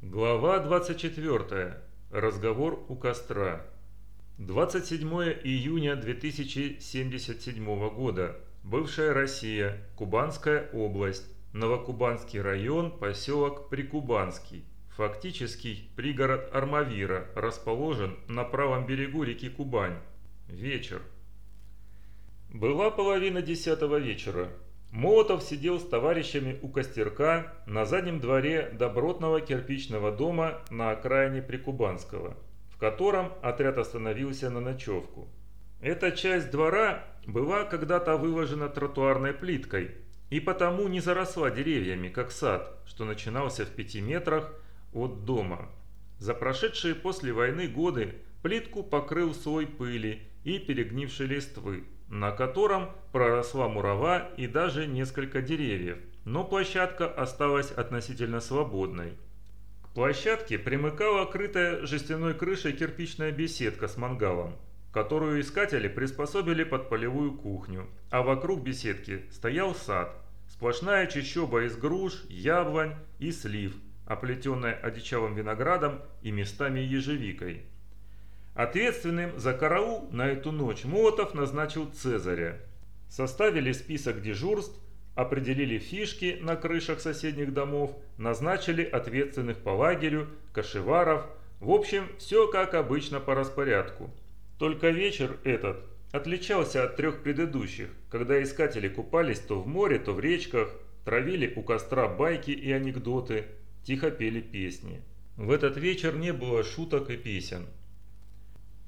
Глава 24. Разговор у костра. 27 июня 2077 года. Бывшая Россия. Кубанская область. Новокубанский район, поселок Прикубанский. Фактический пригород Армавира, расположен на правом берегу реки Кубань. Вечер. Была половина десятого вечера. Молотов сидел с товарищами у костерка на заднем дворе добротного кирпичного дома на окраине Прикубанского, в котором отряд остановился на ночевку. Эта часть двора была когда-то выложена тротуарной плиткой и потому не заросла деревьями, как сад, что начинался в пяти метрах от дома. За прошедшие после войны годы плитку покрыл слой пыли и перегнившей листвы на котором проросла мурава и даже несколько деревьев, но площадка осталась относительно свободной. К площадке примыкала крытая жестяной крышей кирпичная беседка с мангалом, которую искатели приспособили под полевую кухню, а вокруг беседки стоял сад, сплошная чащоба из груш, яблонь и слив, оплетенная одичалым виноградом и местами ежевикой. Ответственным за караул на эту ночь Молотов назначил Цезаря. Составили список дежурств, определили фишки на крышах соседних домов, назначили ответственных по лагерю, кошеваров. В общем, все как обычно по распорядку. Только вечер этот отличался от трех предыдущих, когда искатели купались то в море, то в речках, травили у костра байки и анекдоты, тихо пели песни. В этот вечер не было шуток и песен.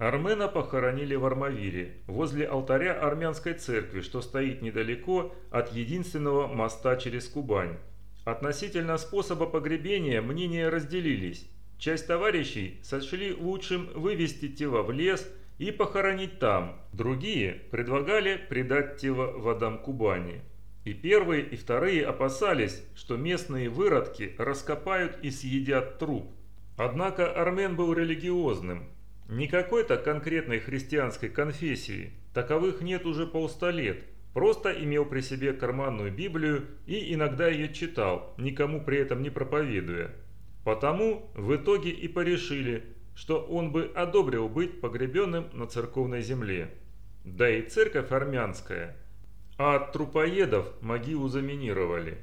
Армена похоронили в Армавире, возле алтаря армянской церкви, что стоит недалеко от единственного моста через Кубань. Относительно способа погребения мнения разделились. Часть товарищей сочли лучшим вывести тело в лес и похоронить там, другие предлагали предать тело водам Кубани. И первые, и вторые опасались, что местные выродки раскопают и съедят труп. Однако Армен был религиозным, не какой-то конкретной христианской конфессии, таковых нет уже полста лет, просто имел при себе карманную Библию и иногда ее читал, никому при этом не проповедуя. Потому в итоге и порешили, что он бы одобрил быть погребенным на церковной земле. Да и церковь армянская. А от трупоедов могилу заминировали.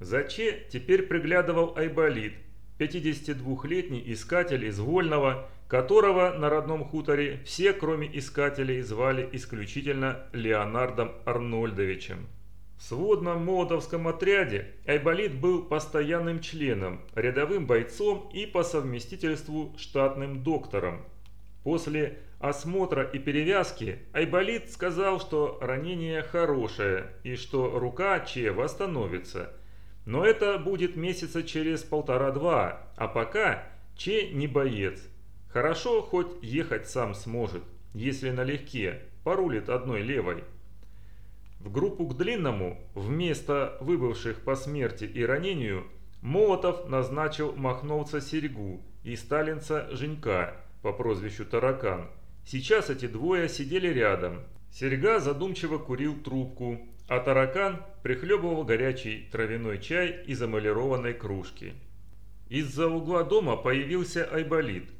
Заче теперь приглядывал Айболит, 52-летний искатель из Вольного, которого на родном хуторе все, кроме искателей, звали исключительно Леонардом Арнольдовичем. В сводном молотовском отряде Айболит был постоянным членом, рядовым бойцом и по совместительству штатным доктором. После осмотра и перевязки Айболит сказал, что ранение хорошее и что рука Че восстановится. Но это будет месяца через полтора-два, а пока Че не боец. Хорошо, хоть ехать сам сможет, если налегке, порулит одной левой. В группу к длинному, вместо выбывших по смерти и ранению, Молотов назначил махновца Серегу и сталинца Женька по прозвищу Таракан. Сейчас эти двое сидели рядом. Серега задумчиво курил трубку, а Таракан прихлебывал горячий травяной чай из эмалированной кружки. Из-за угла дома появился Айболит –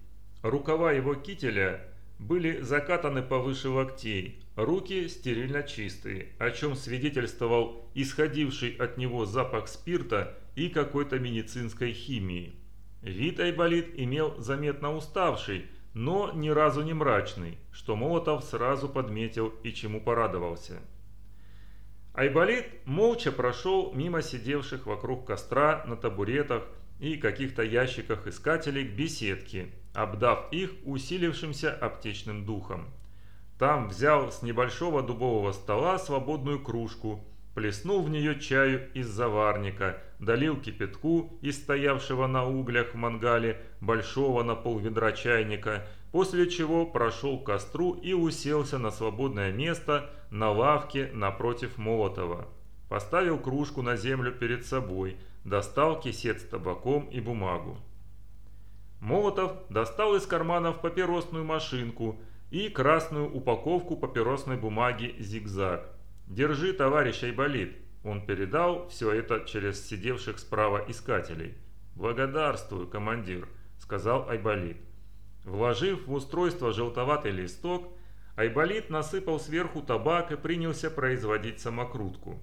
Рукава его кителя были закатаны повыше локтей, руки стерильно чистые, о чем свидетельствовал исходивший от него запах спирта и какой-то медицинской химии. Вид Айболит имел заметно уставший, но ни разу не мрачный, что Молотов сразу подметил и чему порадовался. Айболит молча прошел мимо сидевших вокруг костра на табуретах и каких-то ящиках искателей к беседке, обдав их усилившимся аптечным духом. Там взял с небольшого дубового стола свободную кружку, плеснул в нее чаю из заварника, долил кипятку из стоявшего на углях в мангале большого на полведра чайника, после чего прошел к костру и уселся на свободное место на лавке напротив Молотова. Поставил кружку на землю перед собой, достал кисет с табаком и бумагу. Молотов достал из карманов папиросную машинку и красную упаковку папиросной бумаги «Зигзаг». «Держи, товарищ Айболит!» Он передал все это через сидевших справа искателей. «Благодарствую, командир», — сказал Айболит. Вложив в устройство желтоватый листок, Айболит насыпал сверху табак и принялся производить самокрутку.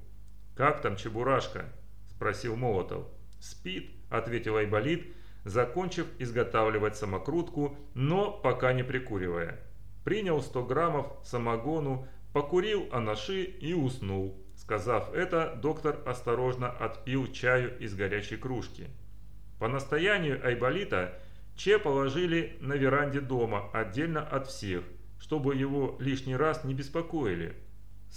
«Как там Чебурашка?» – спросил Молотов. «Спит», – ответил Айболит, закончив изготавливать самокрутку, но пока не прикуривая. Принял 100 граммов самогону, покурил анаши и уснул. Сказав это, доктор осторожно отпил чаю из горячей кружки. По настоянию Айболита Че положили на веранде дома, отдельно от всех, чтобы его лишний раз не беспокоили.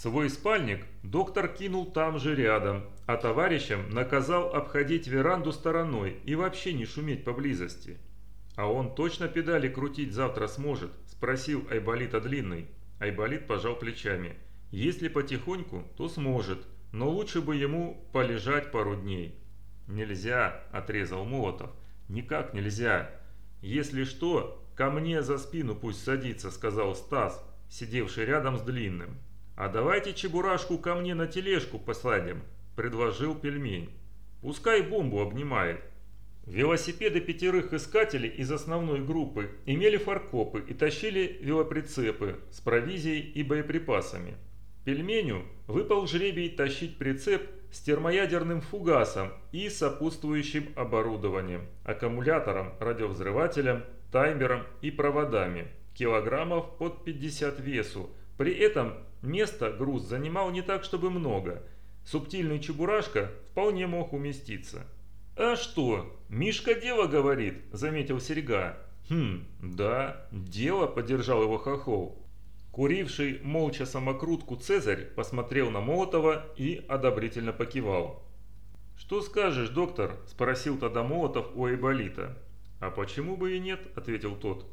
Свой спальник доктор кинул там же рядом, а товарищам наказал обходить веранду стороной и вообще не шуметь поблизости. «А он точно педали крутить завтра сможет?» – спросил Айболита Длинный. Айболит пожал плечами. «Если потихоньку, то сможет, но лучше бы ему полежать пару дней». «Нельзя», – отрезал Молотов. «Никак нельзя. «Если что, ко мне за спину пусть садится», — сказал Стас, сидевший рядом с Длинным. «А давайте Чебурашку ко мне на тележку посадим», — предложил пельмень. «Пускай бомбу обнимает». Велосипеды пятерых искателей из основной группы имели фаркопы и тащили велоприцепы с провизией и боеприпасами. Пельменю выпал жребий тащить прицеп с термоядерным фугасом и сопутствующим оборудованием, аккумулятором, радиовзрывателем, таймером и проводами, килограммов под 50 весу. При этом место груз занимал не так, чтобы много. Субтильный чебурашка вполне мог уместиться. «А что, Мишка дело говорит», – заметил Серега. «Хм, да, дело», – поддержал его Хохол. Куривший молча самокрутку Цезарь посмотрел на Молотова и одобрительно покивал. «Что скажешь, доктор?» – спросил тогда Молотов у Айболита. «А почему бы и нет?» – ответил тот.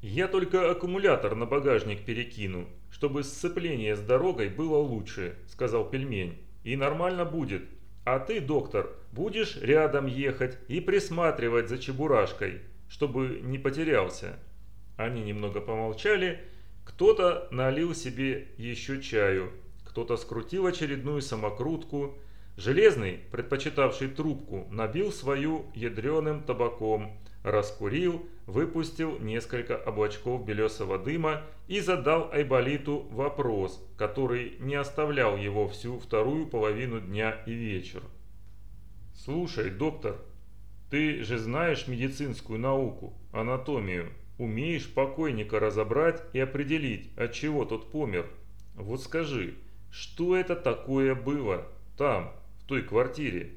«Я только аккумулятор на багажник перекину, чтобы сцепление с дорогой было лучше», – сказал пельмень. «И нормально будет. А ты, доктор, будешь рядом ехать и присматривать за чебурашкой, чтобы не потерялся». Они немного помолчали кто-то налил себе еще чаю, кто-то скрутил очередную самокрутку. Железный, предпочитавший трубку, набил свою ядреным табаком, раскурил, выпустил несколько облачков белесого дыма и задал Айболиту вопрос, который не оставлял его всю вторую половину дня и вечер. «Слушай, доктор, ты же знаешь медицинскую науку, анатомию умеешь покойника разобрать и определить, от чего тот помер. Вот скажи, что это такое было там, в той квартире?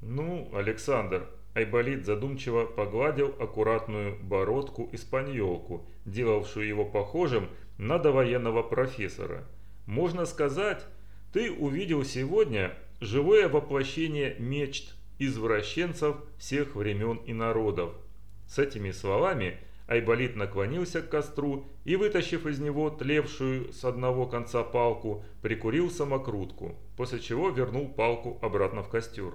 Ну, Александр, Айболит задумчиво погладил аккуратную бородку-испаньолку, делавшую его похожим на довоенного профессора. Можно сказать, ты увидел сегодня живое воплощение мечт извращенцев всех времен и народов. С этими словами Айболит наклонился к костру и, вытащив из него тлевшую с одного конца палку, прикурил самокрутку, после чего вернул палку обратно в костер.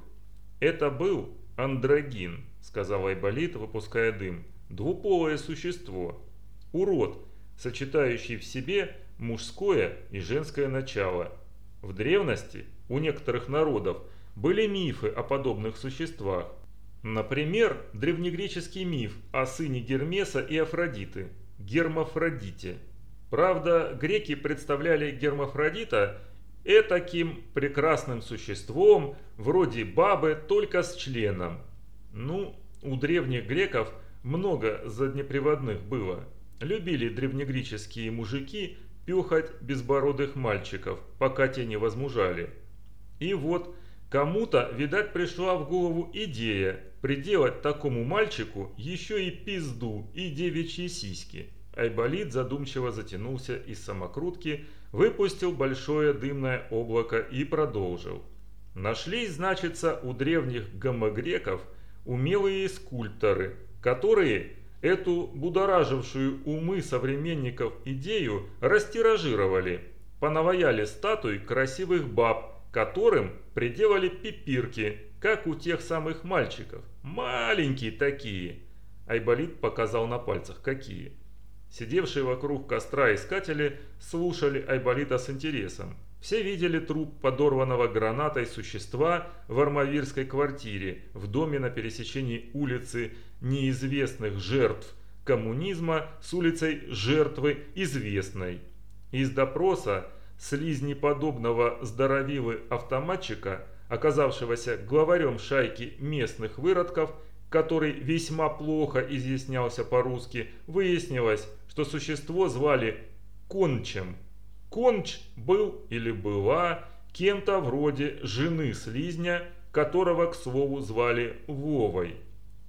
«Это был андрогин», — сказал Айболит, выпуская дым. «Двуполое существо. Урод, сочетающий в себе мужское и женское начало. В древности у некоторых народов были мифы о подобных существах, Например, древнегреческий миф о сыне Гермеса и Афродиты – Гермафродите. Правда, греки представляли Гермафродита этаким прекрасным существом, вроде бабы, только с членом. Ну, у древних греков много заднеприводных было. Любили древнегреческие мужики пюхать безбородых мальчиков, пока те не возмужали. И вот – Кому-то, видать, пришла в голову идея приделать такому мальчику еще и пизду и девичьи сиськи. Айболит задумчиво затянулся из самокрутки, выпустил большое дымное облако и продолжил. Нашлись, значится, у древних гомогреков умелые скульпторы, которые эту будоражившую умы современников идею растиражировали. Понаваяли статуи красивых баб, которым приделали пипирки, как у тех самых мальчиков. Маленькие такие. Айболит показал на пальцах, какие. Сидевшие вокруг костра искатели слушали Айболита с интересом. Все видели труп подорванного гранатой существа в армавирской квартире в доме на пересечении улицы неизвестных жертв коммунизма с улицей жертвы известной. Из допроса слизнеподобного здоровилы автоматчика, оказавшегося главарем шайки местных выродков, который весьма плохо изъяснялся по-русски, выяснилось, что существо звали Кончем. Конч был или была кем-то вроде жены слизня, которого, к слову, звали Вовой.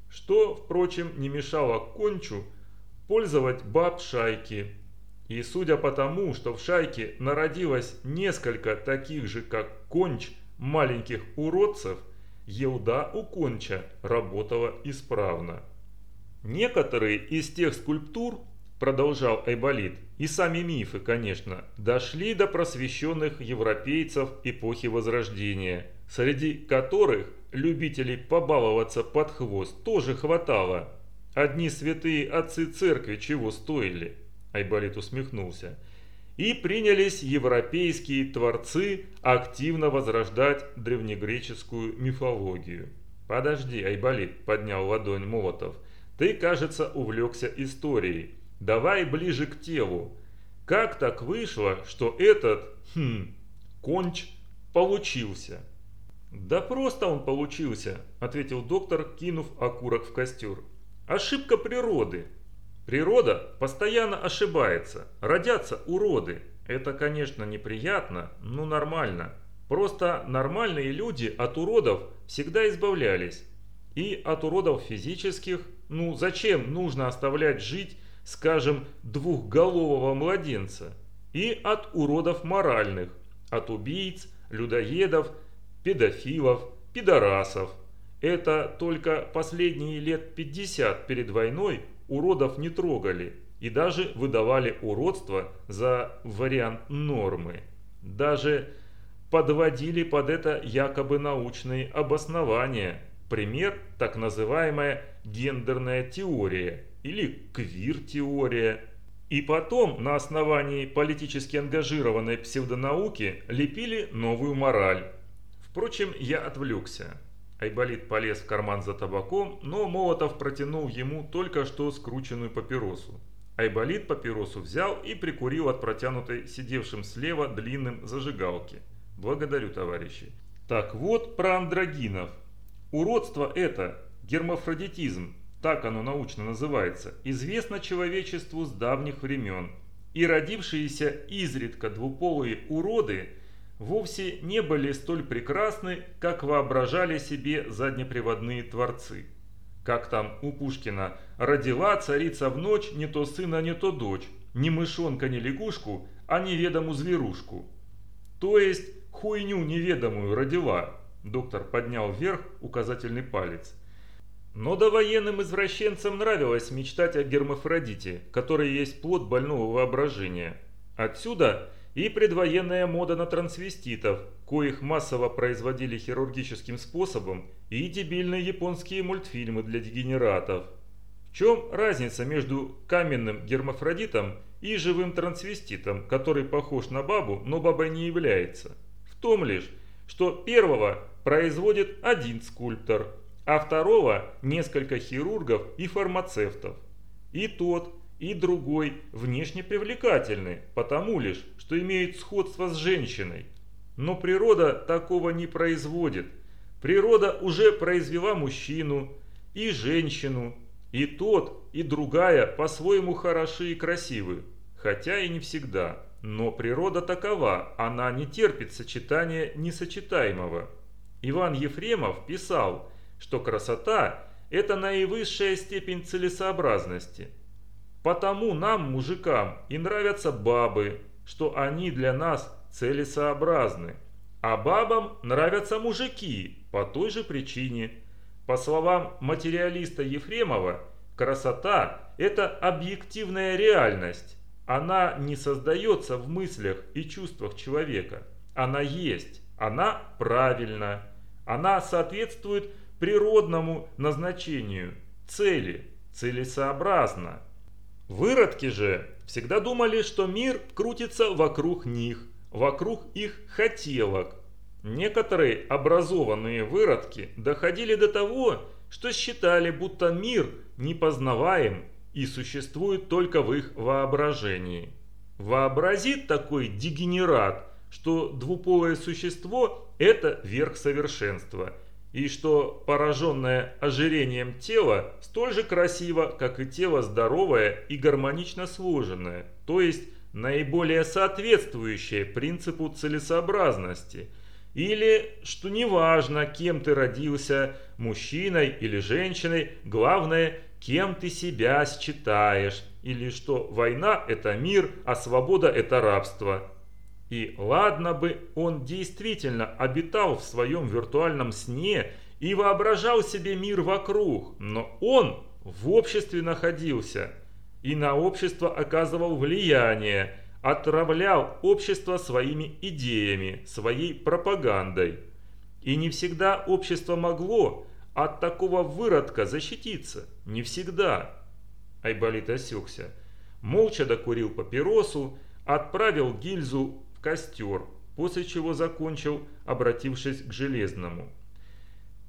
Что, впрочем, не мешало Кончу пользовать баб шайки. И судя по тому, что в шайке народилось несколько таких же, как Конч, маленьких уродцев, елда у Конча работала исправно. Некоторые из тех скульптур, продолжал Айболит, и сами мифы, конечно, дошли до просвещенных европейцев эпохи Возрождения, среди которых любителей побаловаться под хвост тоже хватало. Одни святые отцы церкви чего стоили? Айболит усмехнулся. И принялись европейские творцы активно возрождать древнегреческую мифологию. «Подожди, Айболит», – поднял ладонь Молотов, – «ты, кажется, увлекся историей. Давай ближе к телу. Как так вышло, что этот, хм, конч получился?» «Да просто он получился», – ответил доктор, кинув окурок в костер. «Ошибка природы. Природа постоянно ошибается. Родятся уроды. Это, конечно, неприятно, но нормально. Просто нормальные люди от уродов всегда избавлялись. И от уродов физических, ну зачем нужно оставлять жить, скажем, двухголового младенца? И от уродов моральных, от убийц, людоедов, педофилов, пидорасов. Это только последние лет 50 перед войной уродов не трогали и даже выдавали уродство за вариант нормы. Даже подводили под это якобы научные обоснования. Пример – так называемая гендерная теория или квир-теория. И потом на основании политически ангажированной псевдонауки лепили новую мораль Впрочем, я отвлекся. Айболит полез в карман за табаком, но Молотов протянул ему только что скрученную папиросу. Айболит папиросу взял и прикурил от протянутой сидевшим слева длинным зажигалки. Благодарю, товарищи. Так вот про андрогинов. Уродство это, гермафродитизм, так оно научно называется, известно человечеству с давних времен. И родившиеся изредка двуполые уроды – вовсе не были столь прекрасны, как воображали себе заднеприводные творцы. Как там у Пушкина «Родила царица в ночь не то сына, не то дочь, ни мышонка, ни лягушку, а неведому зверушку». То есть хуйню неведомую родила, доктор поднял вверх указательный палец. Но довоенным извращенцам нравилось мечтать о гермафродите, который есть плод больного воображения. Отсюда и предвоенная мода на трансвеститов, коих массово производили хирургическим способом, и дебильные японские мультфильмы для дегенератов. В чем разница между каменным гермафродитом и живым трансвеститом, который похож на бабу, но бабой не является? В том лишь, что первого производит один скульптор, а второго несколько хирургов и фармацевтов. И тот, и другой внешне привлекательны, потому лишь, что имеют сходство с женщиной. Но природа такого не производит. Природа уже произвела мужчину и женщину, и тот, и другая по-своему хороши и красивы, хотя и не всегда. Но природа такова, она не терпит сочетания несочетаемого. Иван Ефремов писал, что красота – это наивысшая степень целесообразности – Потому нам, мужикам, и нравятся бабы, что они для нас целесообразны. А бабам нравятся мужики по той же причине. По словам материалиста Ефремова, красота – это объективная реальность. Она не создается в мыслях и чувствах человека. Она есть, она правильна, она соответствует природному назначению, цели, целесообразна. Выродки же всегда думали, что мир крутится вокруг них, вокруг их хотелок. Некоторые образованные выродки доходили до того, что считали, будто мир непознаваем и существует только в их воображении. Вообразит такой дегенерат, что двуполое существо – это верх совершенства, и что пораженное ожирением тело столь же красиво, как и тело здоровое и гармонично сложенное, то есть наиболее соответствующее принципу целесообразности, или что неважно, кем ты родился, мужчиной или женщиной, главное, кем ты себя считаешь, или что война – это мир, а свобода – это рабство. И ладно бы он действительно обитал в своем виртуальном сне и воображал себе мир вокруг, но он в обществе находился и на общество оказывал влияние, отравлял общество своими идеями, своей пропагандой. И не всегда общество могло от такого выродка защититься. Не всегда. Айболит осекся. Молча докурил папиросу, отправил гильзу костер, после чего закончил, обратившись к Железному.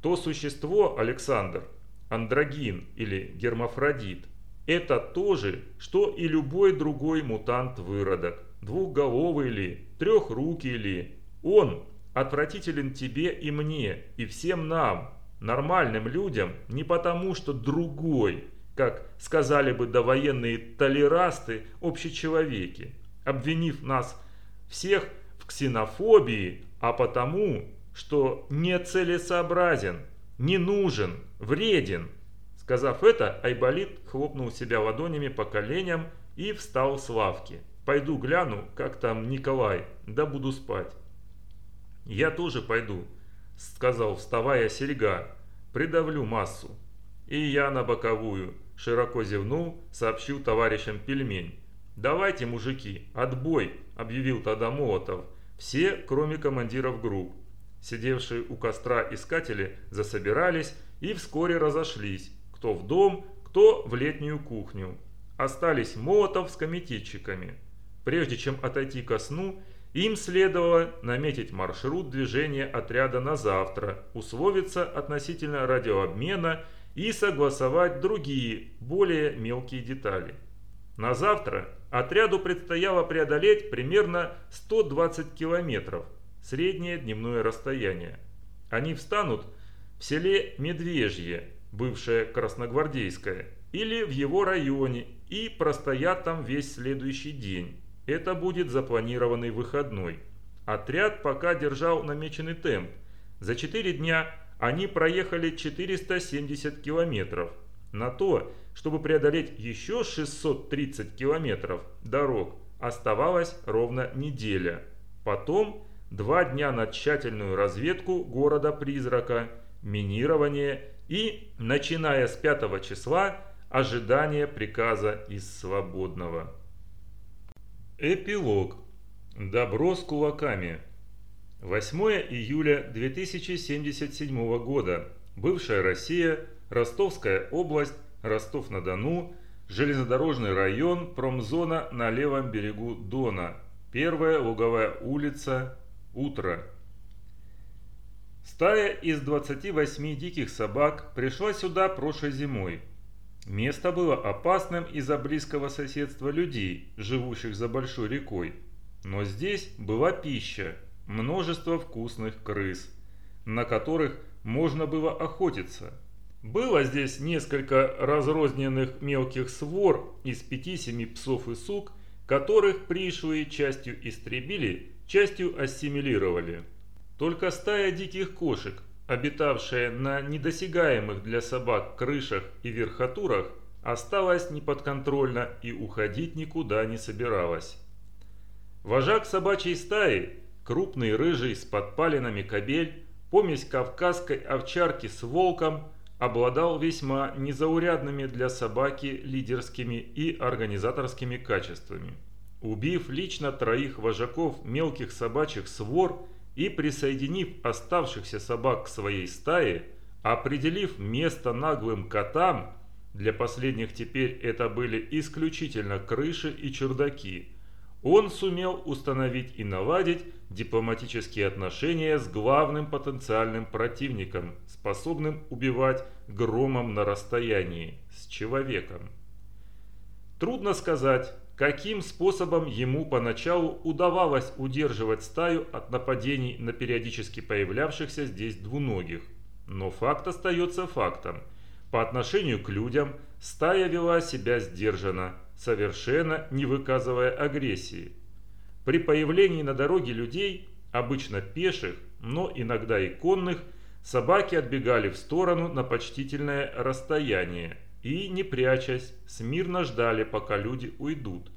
То существо, Александр, андрогин или гермафродит, это то же, что и любой другой мутант-выродок, двухголовый ли, трехрукий ли. Он отвратителен тебе и мне, и всем нам, нормальным людям, не потому что другой, как сказали бы довоенные толерасты, общечеловеки, обвинив нас всех в ксенофобии, а потому, что нецелесообразен, не нужен, вреден. Сказав это, Айболит хлопнул себя ладонями по коленям и встал с лавки. «Пойду гляну, как там Николай, да буду спать». «Я тоже пойду», — сказал, вставая серьга. «Придавлю массу». «И я на боковую», — широко зевнул, сообщил товарищам пельмень. «Давайте, мужики, отбой!» – объявил тогда Молотов. Все, кроме командиров групп. Сидевшие у костра искатели засобирались и вскоре разошлись. Кто в дом, кто в летнюю кухню. Остались Молотов с комитетчиками. Прежде чем отойти ко сну, им следовало наметить маршрут движения отряда на завтра, условиться относительно радиообмена и согласовать другие, более мелкие детали. На завтра отряду предстояло преодолеть примерно 120 километров, среднее дневное расстояние. Они встанут в селе Медвежье, бывшее Красногвардейское, или в его районе и простоят там весь следующий день. Это будет запланированный выходной. Отряд пока держал намеченный темп. За 4 дня они проехали 470 километров. На то, чтобы преодолеть еще 630 километров дорог, оставалась ровно неделя. Потом два дня на тщательную разведку города-призрака, минирование и, начиная с 5 числа, ожидание приказа из свободного. Эпилог. Добро с кулаками. 8 июля 2077 года. Бывшая Россия – Ростовская область, Ростов-на-Дону, железнодорожный район, промзона на левом берегу Дона, первая луговая улица, утро. Стая из 28 диких собак пришла сюда прошлой зимой. Место было опасным из-за близкого соседства людей, живущих за большой рекой. Но здесь была пища, множество вкусных крыс, на которых можно было охотиться – было здесь несколько разрозненных мелких свор из пяти-семи псов и сук, которых пришлые частью истребили, частью ассимилировали. Только стая диких кошек, обитавшая на недосягаемых для собак крышах и верхотурах, осталась неподконтрольна и уходить никуда не собиралась. Вожак собачьей стаи, крупный рыжий с подпалинами кобель, помесь кавказской овчарки с волком – обладал весьма незаурядными для собаки лидерскими и организаторскими качествами. Убив лично троих вожаков мелких собачьих свор и присоединив оставшихся собак к своей стае, определив место наглым котам, для последних теперь это были исключительно крыши и чердаки, он сумел установить и наладить дипломатические отношения с главным потенциальным противником, способным убивать громом на расстоянии, с человеком. Трудно сказать, каким способом ему поначалу удавалось удерживать стаю от нападений на периодически появлявшихся здесь двуногих. Но факт остается фактом. По отношению к людям стая вела себя сдержанно, совершенно не выказывая агрессии. При появлении на дороге людей, обычно пеших, но иногда и конных, собаки отбегали в сторону на почтительное расстояние и, не прячась, смирно ждали, пока люди уйдут.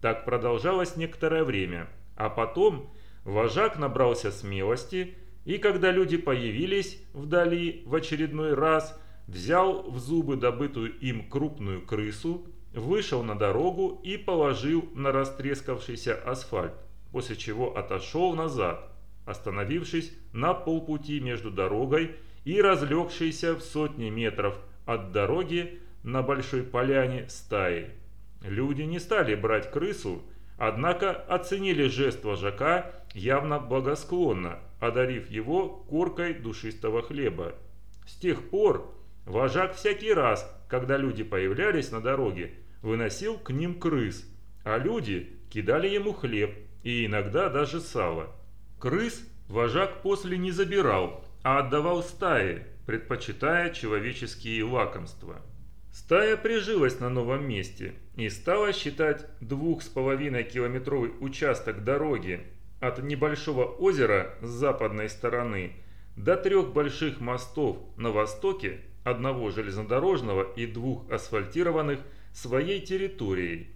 Так продолжалось некоторое время, а потом вожак набрался смелости и, когда люди появились вдали в очередной раз, взял в зубы добытую им крупную крысу вышел на дорогу и положил на растрескавшийся асфальт, после чего отошел назад, остановившись на полпути между дорогой и разлегшейся в сотни метров от дороги на большой поляне стаи. Люди не стали брать крысу, однако оценили жест вожака явно благосклонно, одарив его коркой душистого хлеба. С тех пор вожак всякий раз, когда люди появлялись на дороге, выносил к ним крыс, а люди кидали ему хлеб и иногда даже сало. Крыс вожак после не забирал, а отдавал стае, предпочитая человеческие лакомства. Стая прижилась на новом месте и стала считать двух с половиной километровый участок дороги от небольшого озера с западной стороны до трех больших мостов на востоке, одного железнодорожного и двух асфальтированных своей территорией.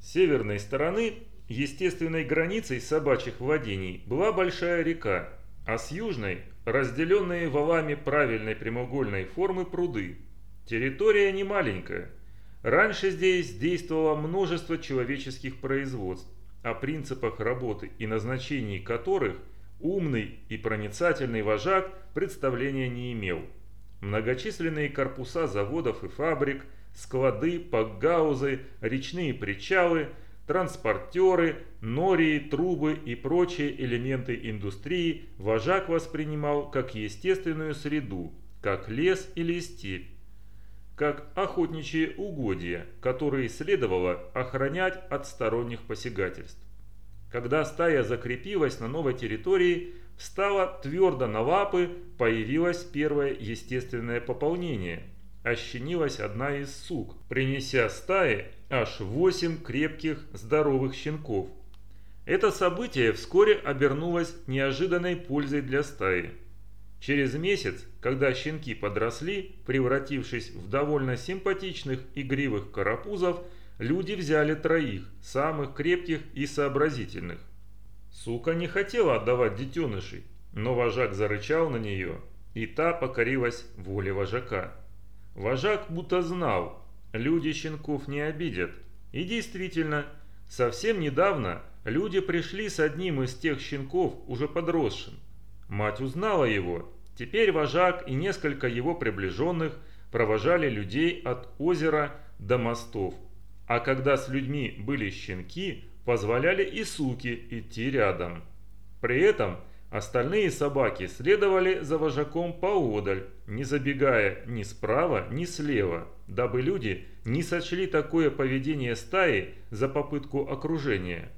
С северной стороны естественной границей собачьих владений была большая река, а с южной – разделенные валами правильной прямоугольной формы пруды. Территория не маленькая. Раньше здесь действовало множество человеческих производств, о принципах работы и назначении которых умный и проницательный вожак представления не имел. Многочисленные корпуса заводов и фабрик – склады, пакгаузы, речные причалы, транспортеры, нории, трубы и прочие элементы индустрии вожак воспринимал как естественную среду, как лес или степь, как охотничьи угодья, которые следовало охранять от сторонних посягательств. Когда стая закрепилась на новой территории, встала твердо на лапы, появилось первое естественное пополнение – ощенилась одна из сук, принеся стае аж восемь крепких здоровых щенков. Это событие вскоре обернулось неожиданной пользой для стаи. Через месяц, когда щенки подросли, превратившись в довольно симпатичных игривых карапузов, люди взяли троих, самых крепких и сообразительных. Сука не хотела отдавать детенышей, но вожак зарычал на нее, и та покорилась воле вожака. Вожак будто знал, люди щенков не обидят. И действительно, совсем недавно люди пришли с одним из тех щенков, уже подросшим. Мать узнала его. Теперь вожак и несколько его приближенных провожали людей от озера до мостов. А когда с людьми были щенки, позволяли и суки идти рядом. При этом Остальные собаки следовали за вожаком поодаль, не забегая ни справа, ни слева, дабы люди не сочли такое поведение стаи за попытку окружения.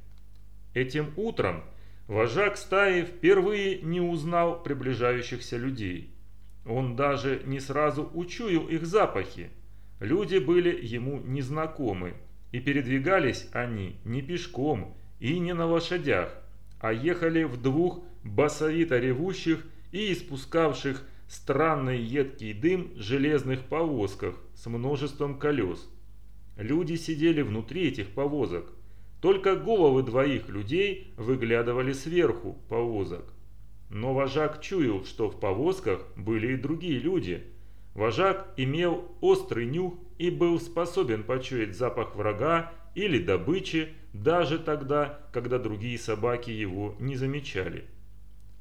Этим утром вожак стаи впервые не узнал приближающихся людей. Он даже не сразу учуял их запахи. Люди были ему незнакомы, и передвигались они не пешком и не на лошадях, а ехали в двух басовито ревущих и испускавших странный едкий дым железных повозках с множеством колес. Люди сидели внутри этих повозок. Только головы двоих людей выглядывали сверху повозок. Но вожак чуял, что в повозках были и другие люди. Вожак имел острый нюх и был способен почуять запах врага или добычи даже тогда, когда другие собаки его не замечали.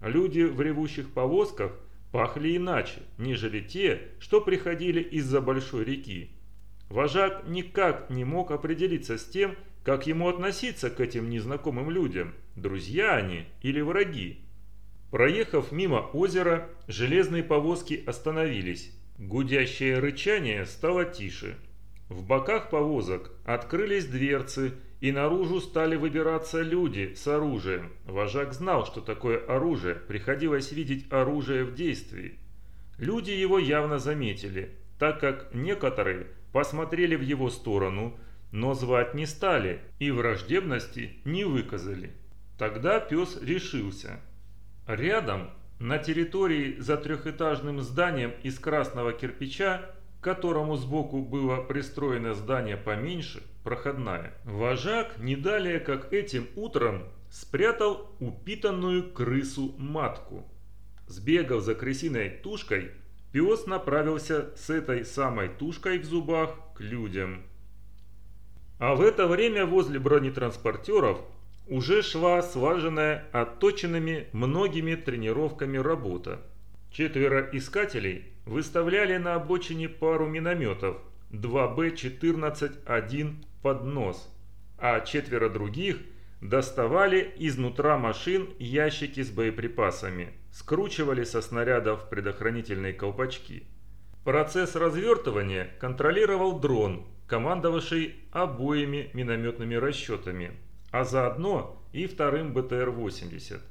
Люди в ревущих повозках пахли иначе, нежели те, что приходили из-за большой реки. Вожак никак не мог определиться с тем, как ему относиться к этим незнакомым людям, друзья они или враги. Проехав мимо озера, железные повозки остановились. Гудящее рычание стало тише. В боках повозок открылись дверцы, и наружу стали выбираться люди с оружием. Вожак знал, что такое оружие, приходилось видеть оружие в действии. Люди его явно заметили, так как некоторые посмотрели в его сторону, но звать не стали и враждебности не выказали. Тогда пес решился. Рядом, на территории за трехэтажным зданием из красного кирпича, к которому сбоку было пристроено здание поменьше, проходная, вожак не далее как этим утром спрятал упитанную крысу-матку. Сбегав за крысиной тушкой, пес направился с этой самой тушкой в зубах к людям. А в это время возле бронетранспортеров уже шла слаженная отточенными многими тренировками работа. Четверо искателей выставляли на обочине пару минометов 2Б-14-1 под нос, а четверо других доставали изнутра машин ящики с боеприпасами, скручивали со снарядов предохранительные колпачки. Процесс развертывания контролировал дрон, командовавший обоими минометными расчетами, а заодно и вторым БТР-80.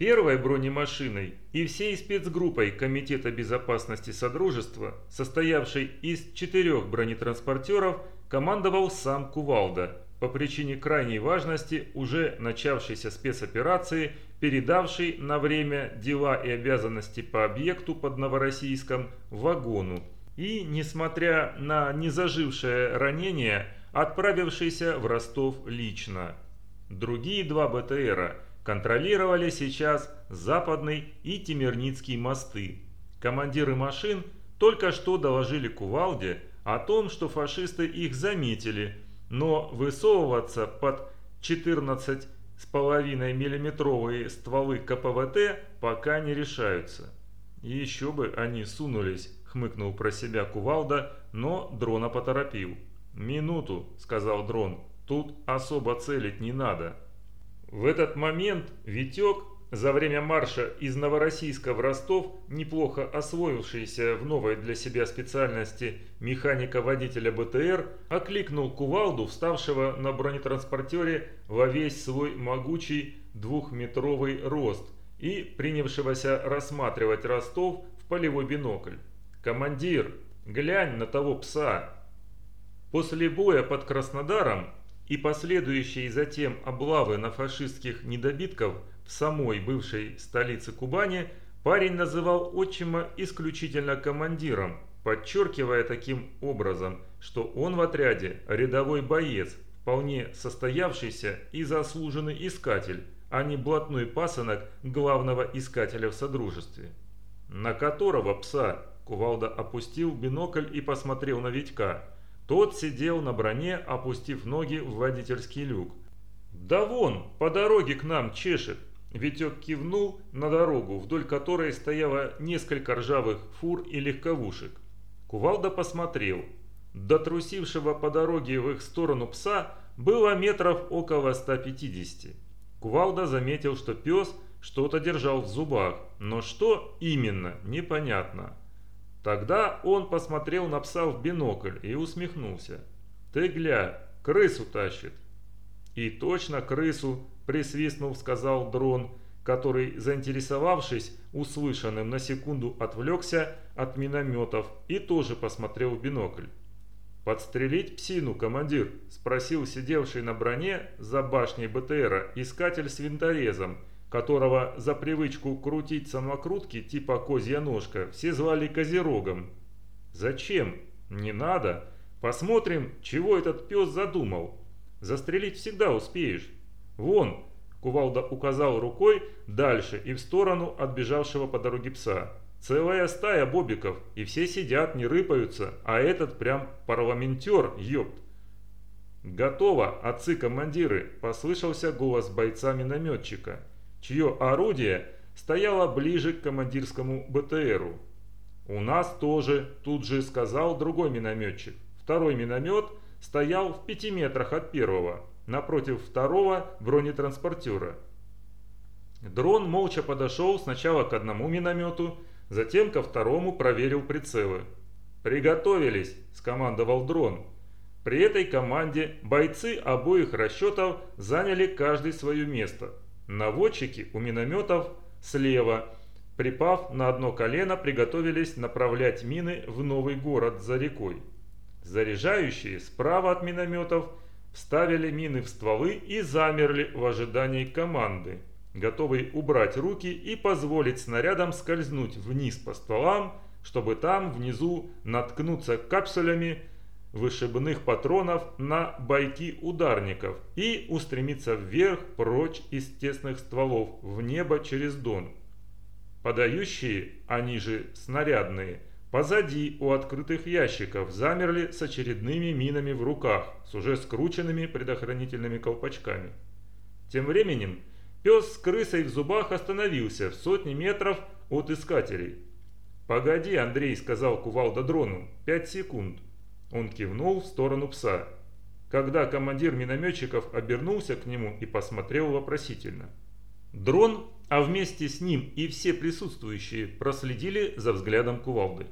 Первой бронемашиной и всей спецгруппой Комитета безопасности Содружества, состоявшей из четырех бронетранспортеров, командовал сам Кувалда, по причине крайней важности уже начавшейся спецоперации, передавшей на время дела и обязанности по объекту под Новороссийском вагону и, несмотря на незажившее ранение, отправившийся в Ростов лично. Другие два БТРа контролировали сейчас Западный и Темирницкий мосты. Командиры машин только что доложили Кувалде о том, что фашисты их заметили, но высовываться под 14,5 миллиметровые стволы КПВТ пока не решаются. Еще бы они сунулись хмыкнул про себя Кувалда, но дрона поторопил. «Минуту», — сказал дрон, — «тут особо целить не надо». В этот момент Витек, за время марша из Новороссийска в Ростов, неплохо освоившийся в новой для себя специальности механика-водителя БТР, окликнул Кувалду, вставшего на бронетранспортере во весь свой могучий двухметровый рост и принявшегося рассматривать Ростов в полевой бинокль. «Командир, глянь на того пса!» После боя под Краснодаром и последующей затем облавы на фашистских недобитков в самой бывшей столице Кубани парень называл отчима исключительно командиром, подчеркивая таким образом, что он в отряде рядовой боец, вполне состоявшийся и заслуженный искатель, а не блатной пасынок главного искателя в Содружестве. На которого пса Кувалда опустил бинокль и посмотрел на Витька. Тот сидел на броне, опустив ноги в водительский люк. «Да вон, по дороге к нам чешет!» Витек кивнул на дорогу, вдоль которой стояло несколько ржавых фур и легковушек. Кувалда посмотрел. До трусившего по дороге в их сторону пса было метров около 150. Кувалда заметил, что пес что-то держал в зубах, но что именно, непонятно. Тогда он посмотрел на пса в бинокль и усмехнулся. «Ты гля, крысу тащит!» «И точно крысу!» – присвистнув, сказал дрон, который, заинтересовавшись услышанным, на секунду отвлекся от минометов и тоже посмотрел в бинокль. «Подстрелить псину, командир?» – спросил сидевший на броне за башней БТРа искатель с винторезом – которого за привычку крутить самокрутки типа козья ножка все звали Козерогом. Зачем? Не надо. Посмотрим, чего этот пес задумал. Застрелить всегда успеешь. Вон, Кувалда указал рукой дальше и в сторону отбежавшего по дороге пса. Целая стая бобиков, и все сидят, не рыпаются, а этот прям парламентер, ёпт. «Готово, отцы-командиры!» – послышался голос бойца-минометчика чье орудие стояло ближе к командирскому БТРу. «У нас тоже», – тут же сказал другой минометчик. Второй миномет стоял в пяти метрах от первого, напротив второго бронетранспортера. Дрон молча подошел сначала к одному миномету, затем ко второму проверил прицелы. «Приготовились!» – скомандовал дрон. При этой команде бойцы обоих расчетов заняли каждый свое место. Наводчики у минометов слева, припав на одно колено, приготовились направлять мины в новый город за рекой. Заряжающие справа от минометов вставили мины в стволы и замерли в ожидании команды, готовые убрать руки и позволить снарядам скользнуть вниз по стволам, чтобы там внизу наткнуться капсулями вышибных патронов на бойки ударников и устремиться вверх прочь из тесных стволов в небо через Дон. Подающие, они же снарядные, позади у открытых ящиков замерли с очередными минами в руках, с уже скрученными предохранительными колпачками. Тем временем пес с крысой в зубах остановился в сотни метров от искателей. «Погоди, Андрей», — сказал кувалда дрону, — «пять секунд». Он кивнул в сторону пса, когда командир минометчиков обернулся к нему и посмотрел вопросительно. Дрон, а вместе с ним и все присутствующие проследили за взглядом кувалды.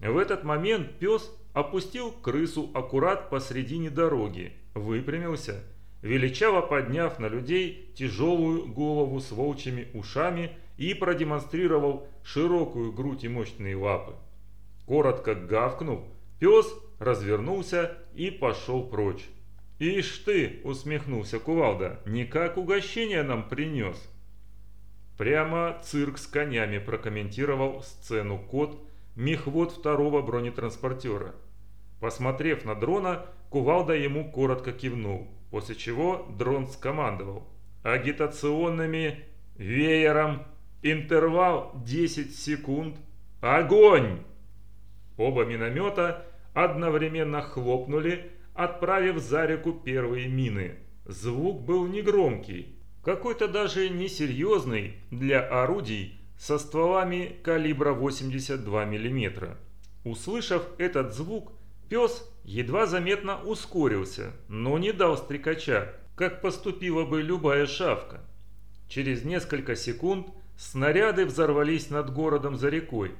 В этот момент пес опустил крысу аккурат посредине дороги, выпрямился, величаво подняв на людей тяжелую голову с волчьими ушами и продемонстрировал широкую грудь и мощные лапы. Коротко гавкнув, пес развернулся и пошел прочь. «Ишь ты!» – усмехнулся Кувалда. «Никак угощение нам принес!» Прямо цирк с конями прокомментировал сцену кот, мехвод второго бронетранспортера. Посмотрев на дрона, Кувалда ему коротко кивнул, после чего дрон скомандовал. Агитационными веером интервал 10 секунд. Огонь! Оба миномета одновременно хлопнули, отправив за реку первые мины. Звук был негромкий, какой-то даже несерьезный для орудий со стволами калибра 82 мм. Услышав этот звук, пес едва заметно ускорился, но не дал стрекача, как поступила бы любая шавка. Через несколько секунд снаряды взорвались над городом за рекой.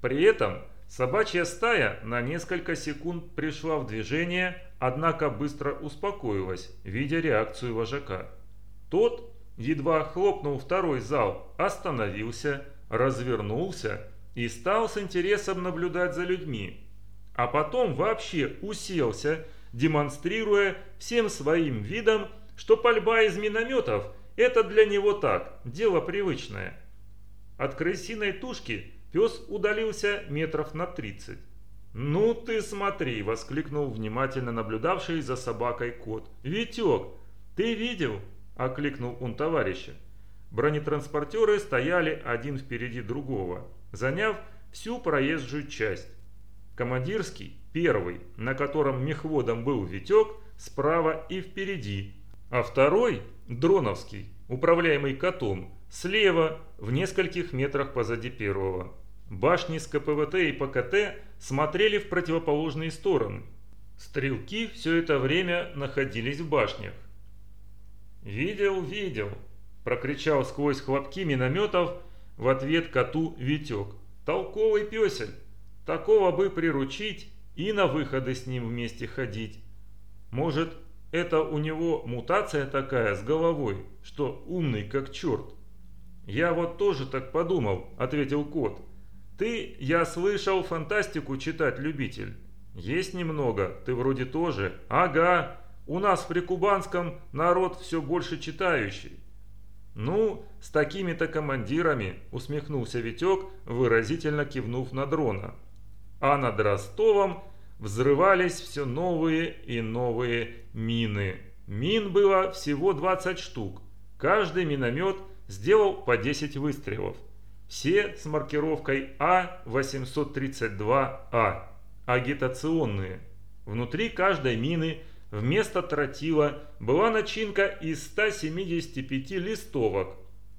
При этом Собачья стая на несколько секунд пришла в движение, однако быстро успокоилась, видя реакцию вожака. Тот, едва хлопнул второй зал, остановился, развернулся и стал с интересом наблюдать за людьми. А потом вообще уселся, демонстрируя всем своим видом, что пальба из минометов – это для него так, дело привычное. От крысиной тушки – Пес удалился метров на тридцать. «Ну ты смотри!» – воскликнул внимательно наблюдавший за собакой кот. «Витек, ты видел?» – окликнул он товарища. Бронетранспортеры стояли один впереди другого, заняв всю проезжую часть. Командирский, первый, на котором мехводом был Витек, справа и впереди, а второй, дроновский, управляемый котом, слева, в нескольких метрах позади первого. Башни с КПВТ и ПКТ смотрели в противоположные стороны. Стрелки все это время находились в башнях. «Видел, видел!» – прокричал сквозь хлопки минометов в ответ коту Витек. «Толковый песель! Такого бы приручить и на выходы с ним вместе ходить. Может, это у него мутация такая с головой, что умный как черт?» «Я вот тоже так подумал», – ответил кот. Ты, я слышал, фантастику читать любитель. Есть немного, ты вроде тоже. Ага, у нас в Прикубанском народ все больше читающий. Ну, с такими-то командирами, усмехнулся Витек, выразительно кивнув на дрона. А над Ростовом взрывались все новые и новые мины. Мин было всего 20 штук. Каждый миномет сделал по 10 выстрелов. Все с маркировкой А832А, агитационные. Внутри каждой мины вместо тротила была начинка из 175 листовок,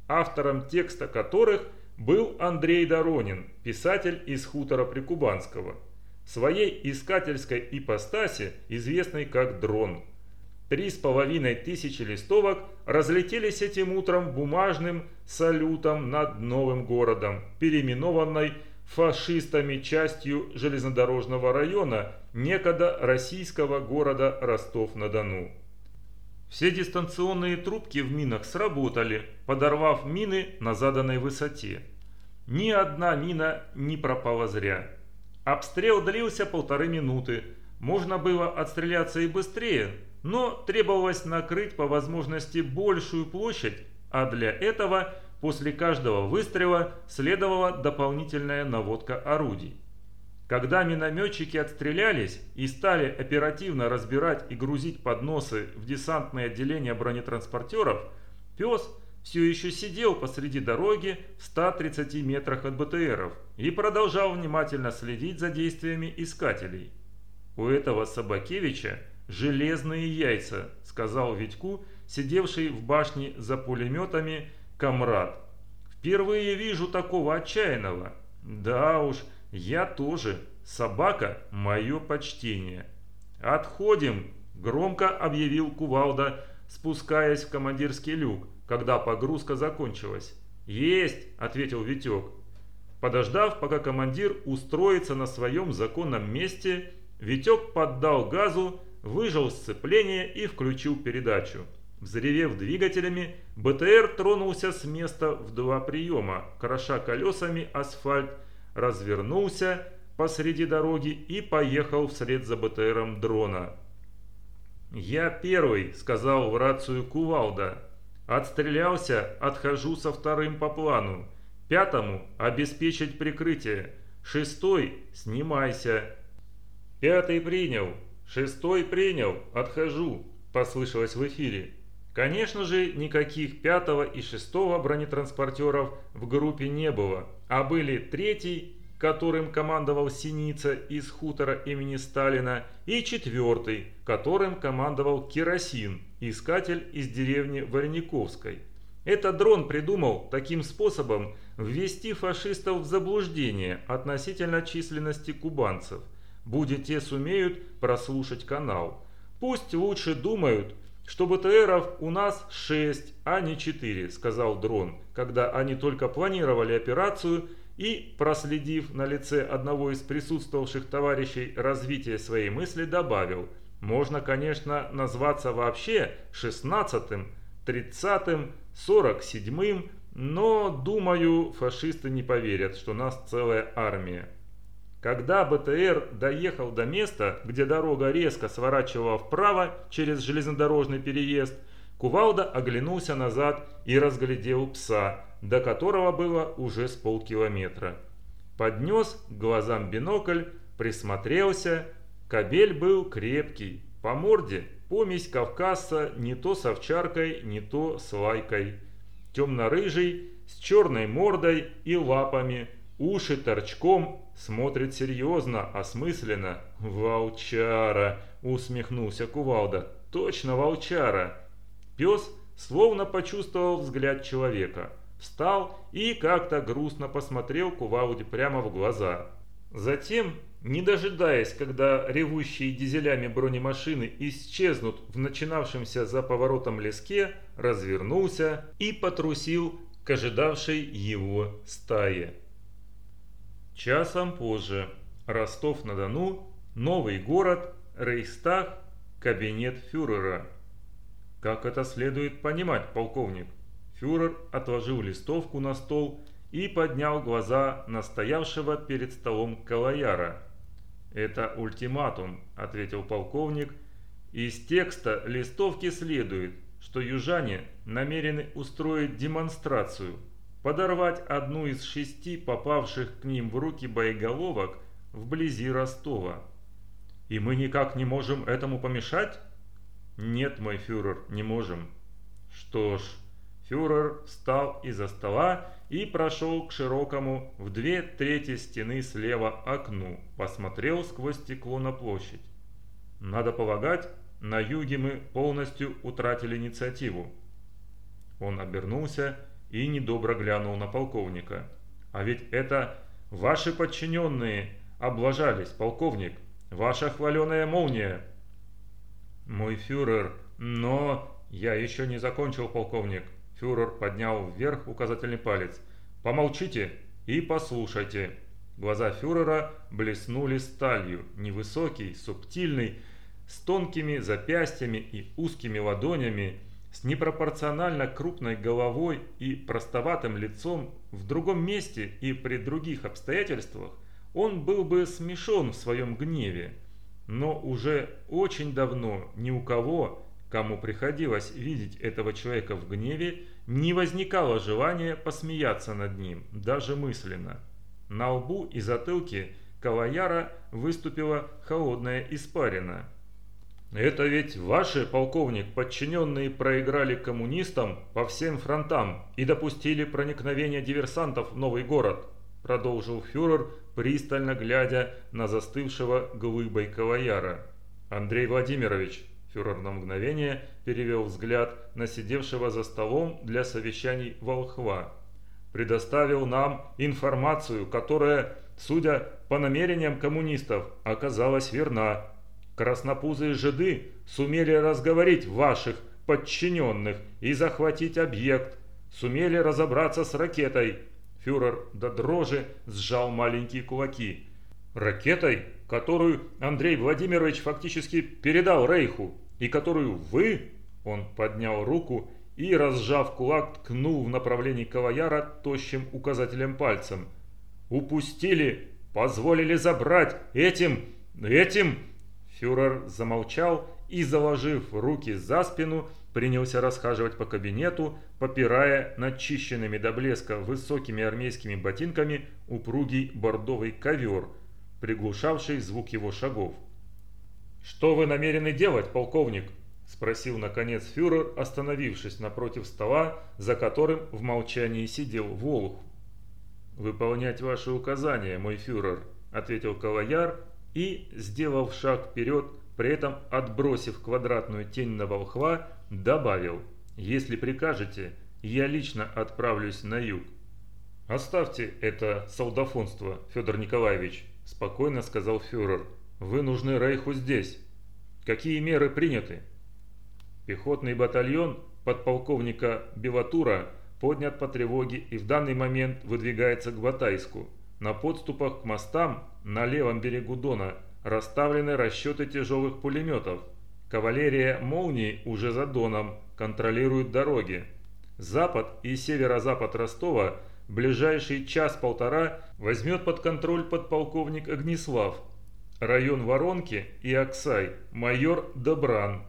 автором текста которых был Андрей Доронин, писатель из хутора Прикубанского. своей искательской ипостаси, известной как дрон. Три с половиной тысячи листовок разлетелись этим утром бумажным салютом над новым городом, переименованной фашистами частью железнодорожного района некогда российского города Ростов-на-Дону. Все дистанционные трубки в минах сработали, подорвав мины на заданной высоте. Ни одна мина не пропала зря. Обстрел длился полторы минуты. Можно было отстреляться и быстрее, но требовалось накрыть по возможности большую площадь, а для этого после каждого выстрела следовала дополнительная наводка орудий. Когда минометчики отстрелялись и стали оперативно разбирать и грузить подносы в десантное отделение бронетранспортеров, пес все еще сидел посреди дороги в 130 метрах от БТРов и продолжал внимательно следить за действиями искателей. «У этого Собакевича железные яйца», — сказал Витьку, сидевший в башне за пулеметами, комрад. «Впервые вижу такого отчаянного. Да уж, я тоже. Собака – мое почтение. Отходим, громко объявил Кувалда, спускаясь в командирский люк, когда погрузка закончилась. «Есть!» – ответил Витек. Подождав, пока командир устроится на своем законном месте, Витек поддал газу, выжал сцепление и включил передачу. Взревев двигателями, БТР тронулся с места в два приема, кроша колесами асфальт развернулся посреди дороги и поехал вслед за БТРом дрона. «Я первый», — сказал в рацию Кувалда. «Отстрелялся, отхожу со вторым по плану. Пятому — обеспечить прикрытие. Шестой — снимайся». «Пятый принял. Шестой принял. Отхожу», — послышалось в эфире. Конечно же, никаких пятого и шестого бронетранспортеров в группе не было, а были третий, которым командовал Синица из хутора имени Сталина, и четвертый, которым командовал Керосин, искатель из деревни Варениковской. Этот дрон придумал таким способом ввести фашистов в заблуждение относительно численности кубанцев, будь те сумеют прослушать канал. Пусть лучше думают, что БТРов у нас 6, а не 4, сказал дрон, когда они только планировали операцию и, проследив на лице одного из присутствовавших товарищей развитие своей мысли, добавил «Можно, конечно, назваться вообще 16-м, 30-м, 47-м, но, думаю, фашисты не поверят, что нас целая армия». Когда БТР доехал до места, где дорога резко сворачивала вправо через железнодорожный переезд, Кувалда оглянулся назад и разглядел пса, до которого было уже с полкилометра. Поднес к глазам бинокль, присмотрелся. Кобель был крепкий, по морде помесь кавказца не то с овчаркой, не то с лайкой. Темно-рыжий, с черной мордой и лапами, уши торчком, смотрит серьезно, осмысленно. «Волчара!» – усмехнулся Кувалда. «Точно волчара!» Пес словно почувствовал взгляд человека. Встал и как-то грустно посмотрел Кувалде прямо в глаза. Затем, не дожидаясь, когда ревущие дизелями бронемашины исчезнут в начинавшемся за поворотом леске, развернулся и потрусил к ожидавшей его стае. Часом позже. Ростов-на-Дону, новый город, Рейхстаг, кабинет фюрера. Как это следует понимать, полковник? Фюрер отложил листовку на стол и поднял глаза на стоявшего перед столом Калаяра. «Это ультиматум», – ответил полковник. «Из текста листовки следует, что южане намерены устроить демонстрацию – подорвать одну из шести попавших к ним в руки боеголовок вблизи Ростова. И мы никак не можем этому помешать? Нет, мой фюрер, не можем. Что ж, фюрер встал из-за стола и прошел к широкому в две трети стены слева окну, посмотрел сквозь стекло на площадь. Надо полагать, на юге мы полностью утратили инициативу. Он обернулся и недобро глянул на полковника. «А ведь это ваши подчиненные облажались, полковник. Ваша хваленая молния!» «Мой фюрер, но...» «Я еще не закончил, полковник». Фюрер поднял вверх указательный палец. «Помолчите и послушайте». Глаза фюрера блеснули сталью, невысокий, субтильный, с тонкими запястьями и узкими ладонями, с непропорционально крупной головой и простоватым лицом в другом месте и при других обстоятельствах он был бы смешон в своем гневе. Но уже очень давно ни у кого, кому приходилось видеть этого человека в гневе, не возникало желания посмеяться над ним, даже мысленно. На лбу и затылке Каваяра выступила холодная испарина – это ведь ваши, полковник, подчиненные проиграли коммунистам по всем фронтам и допустили проникновение диверсантов в новый город, продолжил фюрер, пристально глядя на застывшего глыбой Каваяра. Андрей Владимирович, фюрер на мгновение перевел взгляд на сидевшего за столом для совещаний волхва, предоставил нам информацию, которая, судя по намерениям коммунистов, оказалась верна Краснопузые жиды сумели разговорить ваших подчиненных и захватить объект, сумели разобраться с ракетой. Фюрер до дрожи сжал маленькие кулаки. Ракетой, которую Андрей Владимирович фактически передал Рейху, и которую вы, он поднял руку и, разжав кулак, ткнул в направлении Каваяра тощим указателем пальцем. Упустили, позволили забрать этим, этим Фюрер замолчал и, заложив руки за спину, принялся расхаживать по кабинету, попирая начищенными до блеска высокими армейскими ботинками упругий бордовый ковер, приглушавший звук его шагов. «Что вы намерены делать, полковник?» – спросил наконец фюрер, остановившись напротив стола, за которым в молчании сидел Волх. «Выполнять ваши указания, мой фюрер», – ответил Каваяр, и, сделав шаг вперед, при этом отбросив квадратную тень на волхва, добавил «Если прикажете, я лично отправлюсь на юг». «Оставьте это солдафонство, Федор Николаевич», – спокойно сказал фюрер. «Вы нужны Рейху здесь. Какие меры приняты?» Пехотный батальон подполковника Белатура поднят по тревоге и в данный момент выдвигается к Батайску. На подступах к мостам на левом берегу Дона расставлены расчеты тяжелых пулеметов. Кавалерия «Молнии» уже за Доном контролирует дороги. Запад и северо-запад Ростова ближайший час-полтора возьмет под контроль подполковник Огнеслав. Район Воронки и Оксай майор Добран.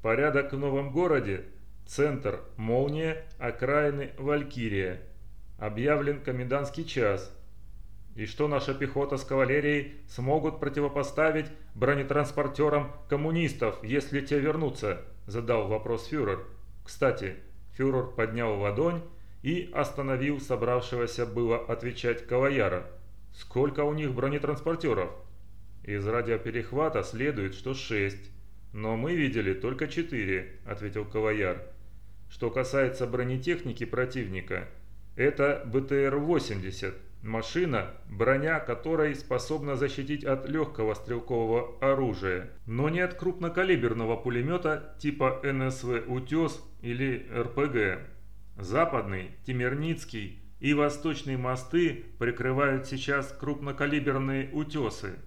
Порядок в новом городе – центр «Молния», окраины «Валькирия». Объявлен комендантский час – и что наша пехота с кавалерией смогут противопоставить бронетранспортерам коммунистов, если те вернутся? Задал вопрос фюрер. Кстати, фюрер поднял ладонь и остановил собравшегося было отвечать Каваяра. Сколько у них бронетранспортеров? Из радиоперехвата следует, что шесть. Но мы видели только четыре, ответил Каваяр. Что касается бронетехники противника, это БТР-80 Машина, броня которой способна защитить от легкого стрелкового оружия, но не от крупнокалиберного пулемета типа НСВ «Утес» или РПГ. Западный, Тимирницкий и Восточные мосты прикрывают сейчас крупнокалиберные «Утесы».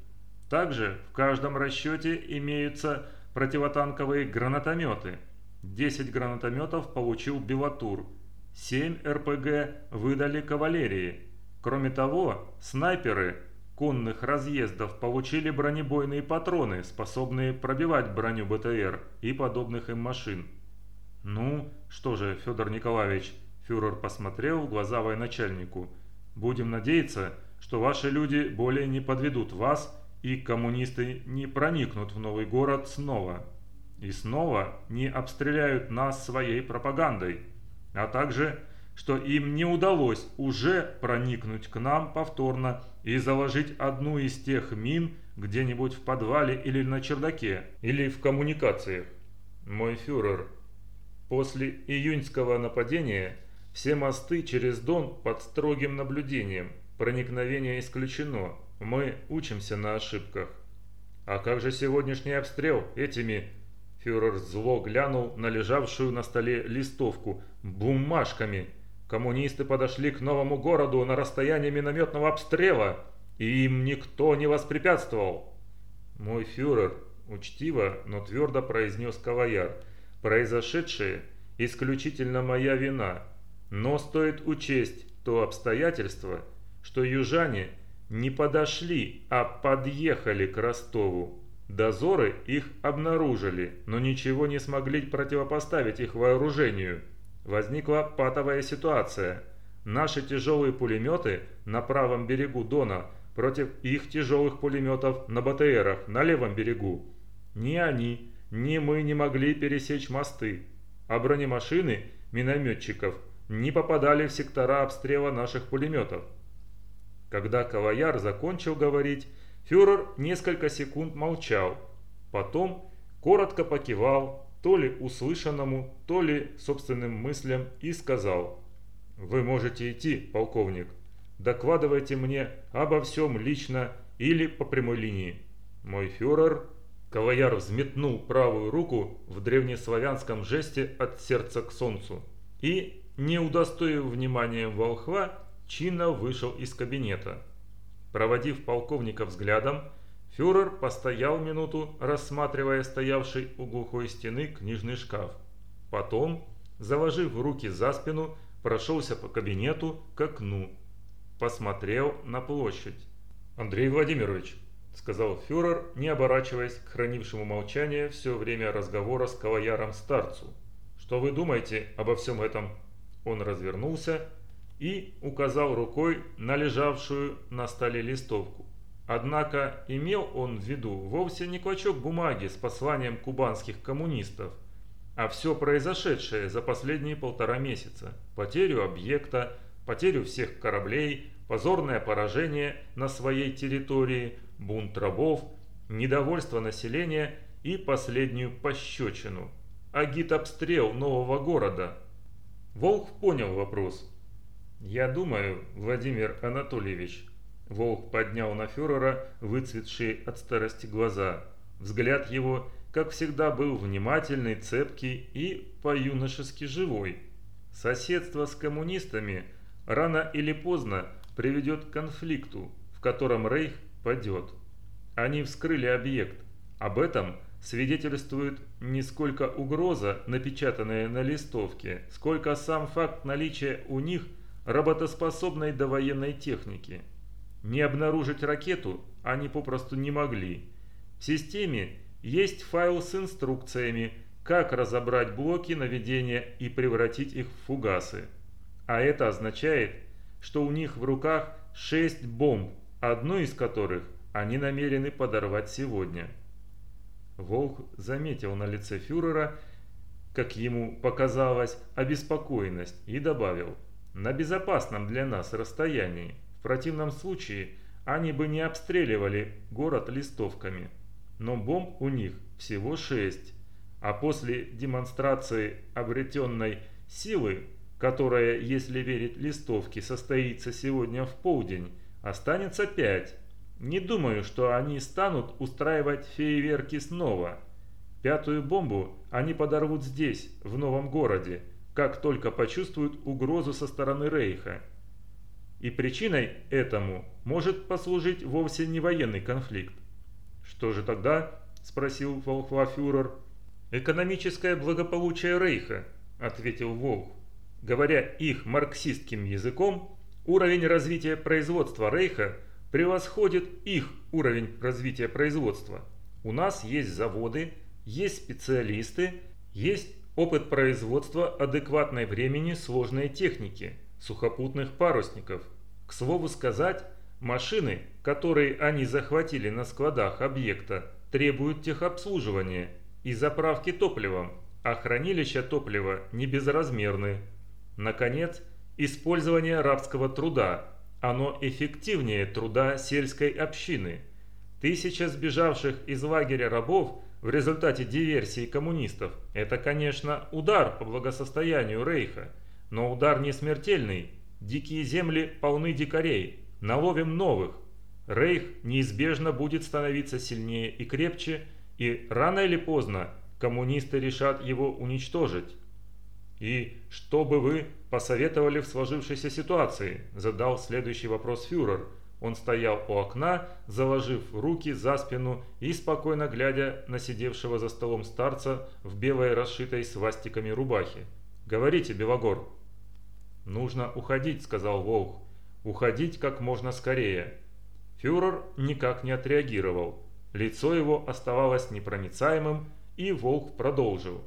Также в каждом расчете имеются противотанковые гранатометы. 10 гранатометов получил Белатур, 7 РПГ выдали кавалерии – Кроме того, снайперы конных разъездов получили бронебойные патроны, способные пробивать броню БТР и подобных им машин. «Ну, что же, Федор Николаевич», – фюрер посмотрел в глаза военачальнику, – «будем надеяться, что ваши люди более не подведут вас и коммунисты не проникнут в новый город снова. И снова не обстреляют нас своей пропагандой, а также что им не удалось уже проникнуть к нам повторно и заложить одну из тех мин где-нибудь в подвале или на чердаке, или в коммуникациях. Мой фюрер, после июньского нападения все мосты через Дон под строгим наблюдением, проникновение исключено – мы учимся на ошибках. А как же сегодняшний обстрел этими... Фюрер зло глянул на лежавшую на столе листовку бумажками. Коммунисты подошли к новому городу на расстоянии минометного обстрела, и им никто не воспрепятствовал. Мой фюрер, учтиво, но твердо произнес Каваяр, произошедшее исключительно моя вина, но стоит учесть то обстоятельство, что южане не подошли, а подъехали к Ростову. Дозоры их обнаружили, но ничего не смогли противопоставить их вооружению. Возникла патовая ситуация. Наши тяжелые пулеметы на правом берегу Дона против их тяжелых пулеметов на БТРах на левом берегу. Ни они, ни мы не могли пересечь мосты, а бронемашины минометчиков не попадали в сектора обстрела наших пулеметов. Когда Каваяр закончил говорить, фюрер несколько секунд молчал, потом коротко покивал то ли услышанному, то ли собственным мыслям и сказал «Вы можете идти, полковник, докладывайте мне обо всем лично или по прямой линии. Мой фюрер...» Каваяр взметнул правую руку в древнеславянском жесте от сердца к солнцу и, не удостоив вниманием волхва, чинно вышел из кабинета. Проводив полковника взглядом, фюрер постоял минуту, рассматривая стоявший у глухой стены книжный шкаф. Потом, заложив руки за спину, прошелся по кабинету к окну. Посмотрел на площадь. «Андрей Владимирович», — сказал фюрер, не оборачиваясь к хранившему молчание все время разговора с каваяром-старцу. «Что вы думаете обо всем этом?» Он развернулся и указал рукой на лежавшую на столе листовку. Однако имел он в виду вовсе не клочок бумаги с посланием кубанских коммунистов, а все произошедшее за последние полтора месяца. Потерю объекта, потерю всех кораблей, позорное поражение на своей территории, бунт рабов, недовольство населения и последнюю пощечину. Агит-обстрел нового города. Волк понял вопрос. «Я думаю, Владимир Анатольевич», Волк поднял на фюрера выцветшие от старости глаза. Взгляд его, как всегда, был внимательный, цепкий и по-юношески живой. Соседство с коммунистами рано или поздно приведет к конфликту, в котором Рейх падет. Они вскрыли объект. Об этом свидетельствует не сколько угроза, напечатанная на листовке, сколько сам факт наличия у них работоспособной довоенной техники. Не обнаружить ракету они попросту не могли. В системе есть файл с инструкциями, как разобрать блоки наведения и превратить их в фугасы. А это означает, что у них в руках 6 бомб, одну из которых они намерены подорвать сегодня. Волк заметил на лице фюрера, как ему показалось, обеспокоенность и добавил «на безопасном для нас расстоянии. Противном случае они бы не обстреливали город листовками. Но бомб у них всего шесть, а после демонстрации обретенной силы, которая, если верить листовке, состоится сегодня в полдень, останется пять. Не думаю, что они станут устраивать фейерверки снова. Пятую бомбу они подорвут здесь, в новом городе, как только почувствуют угрозу со стороны Рейха. И причиной этому может послужить вовсе не военный конфликт. «Что же тогда?» – спросил Волхвафюрер. «Экономическое благополучие Рейха», – ответил Волх. Говоря их марксистским языком, уровень развития производства Рейха – превосходит их уровень развития производства. У нас есть заводы, есть специалисты, есть опыт производства адекватной времени сложной техники, сухопутных парусников. К слову сказать, машины, которые они захватили на складах объекта, требуют техобслуживания и заправки топливом, а хранилища топлива не безразмерны. Наконец, использование рабского труда – оно эффективнее труда сельской общины. Тысяча сбежавших из лагеря рабов в результате диверсии коммунистов – это, конечно, удар по благосостоянию Рейха, но удар не смертельный. Дикие земли полны дикарей, наловим новых. Рейх неизбежно будет становиться сильнее и крепче, и рано или поздно коммунисты решат его уничтожить. «И что бы вы посоветовали в сложившейся ситуации?» – задал следующий вопрос фюрер. Он стоял у окна, заложив руки за спину и спокойно глядя на сидевшего за столом старца в белой расшитой свастиками рубахе. «Говорите, Белогор». «Нужно уходить», – сказал Волк. «Уходить как можно скорее». Фюрер никак не отреагировал. Лицо его оставалось непроницаемым, и Волк продолжил.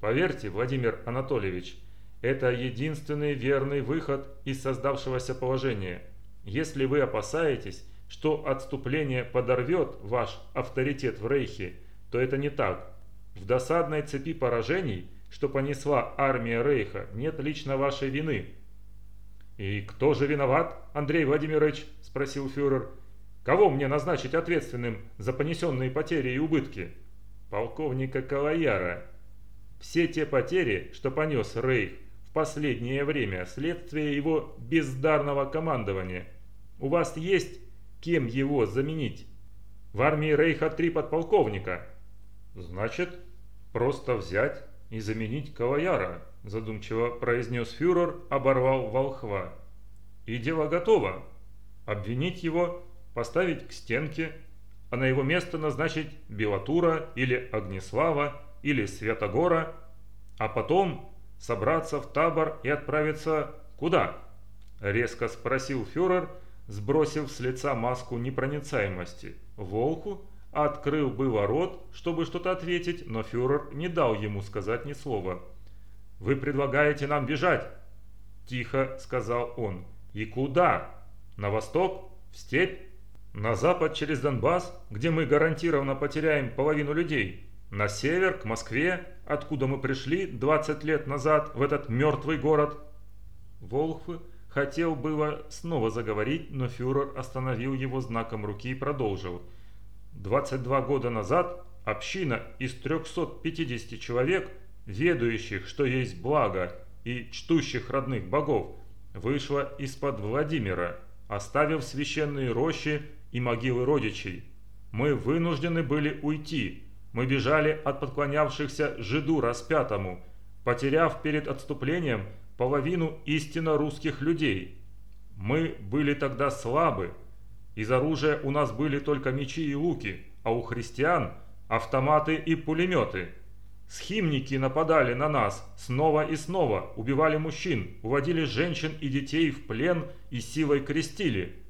Поверьте, Владимир Анатольевич, это единственный верный выход из создавшегося положения. Если вы опасаетесь, что отступление подорвет ваш авторитет в Рейхе, то это не так. В досадной цепи поражений, что понесла армия Рейха, нет лично вашей вины. «И кто же виноват, Андрей Владимирович?» – спросил фюрер. «Кого мне назначить ответственным за понесенные потери и убытки?» «Полковника Калаяра», все те потери, что понес Рейх в последнее время, следствие его бездарного командования. У вас есть кем его заменить? В армии Рейха три подполковника. Значит, просто взять и заменить Каваяра, задумчиво произнес фюрер, оборвал волхва. И дело готово. Обвинить его, поставить к стенке, а на его место назначить Белатура или Огнеслава или Святогора, а потом собраться в табор и отправиться куда? Резко спросил фюрер, сбросив с лица маску непроницаемости. Волку открыл было рот, чтобы что-то ответить, но фюрер не дал ему сказать ни слова. «Вы предлагаете нам бежать?» Тихо сказал он. «И куда? На восток? В степь? На запад через Донбасс, где мы гарантированно потеряем половину людей?» На север, к Москве, откуда мы пришли 20 лет назад в этот мертвый город. Волхв хотел было снова заговорить, но фюрер остановил его знаком руки и продолжил. 22 года назад община из 350 человек, ведающих, что есть благо, и чтущих родных богов, вышла из-под Владимира, оставив священные рощи и могилы родичей. Мы вынуждены были уйти, мы бежали от подклонявшихся жиду распятому, потеряв перед отступлением половину истинно русских людей. Мы были тогда слабы. Из оружия у нас были только мечи и луки, а у христиан – автоматы и пулеметы. Схимники нападали на нас снова и снова, убивали мужчин, уводили женщин и детей в плен и силой крестили.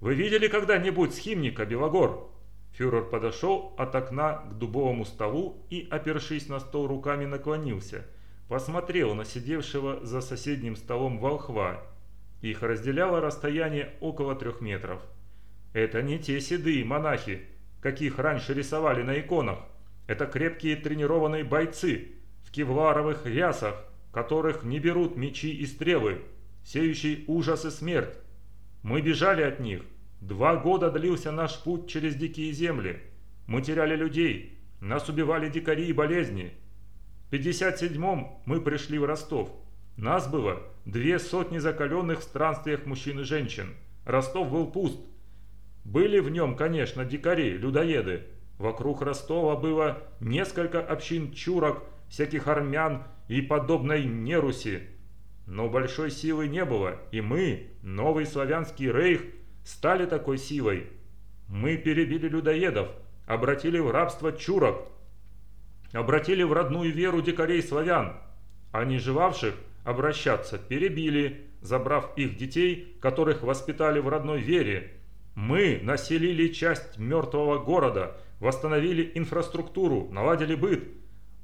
Вы видели когда-нибудь схимника, Белогор? Фюрер подошел от окна к дубовому столу и, опершись на стол руками, наклонился. Посмотрел на сидевшего за соседним столом волхва. Их разделяло расстояние около трех метров. Это не те седые монахи, каких раньше рисовали на иконах. Это крепкие тренированные бойцы в кевларовых рясах, которых не берут мечи и стрелы, сеющие ужас и смерть. Мы бежали от них, Два года длился наш путь через дикие земли. Мы теряли людей, нас убивали дикари и болезни. В 57-м мы пришли в Ростов. Нас было две сотни закаленных в странствиях мужчин и женщин. Ростов был пуст. Были в нем, конечно, дикари, людоеды. Вокруг Ростова было несколько общин чурок, всяких армян и подобной неруси. Но большой силы не было, и мы, новый славянский рейх, стали такой силой. Мы перебили людоедов, обратили в рабство чурок, обратили в родную веру дикарей-славян, а не живавших обращаться перебили, забрав их детей, которых воспитали в родной вере. Мы населили часть мертвого города, восстановили инфраструктуру, наладили быт.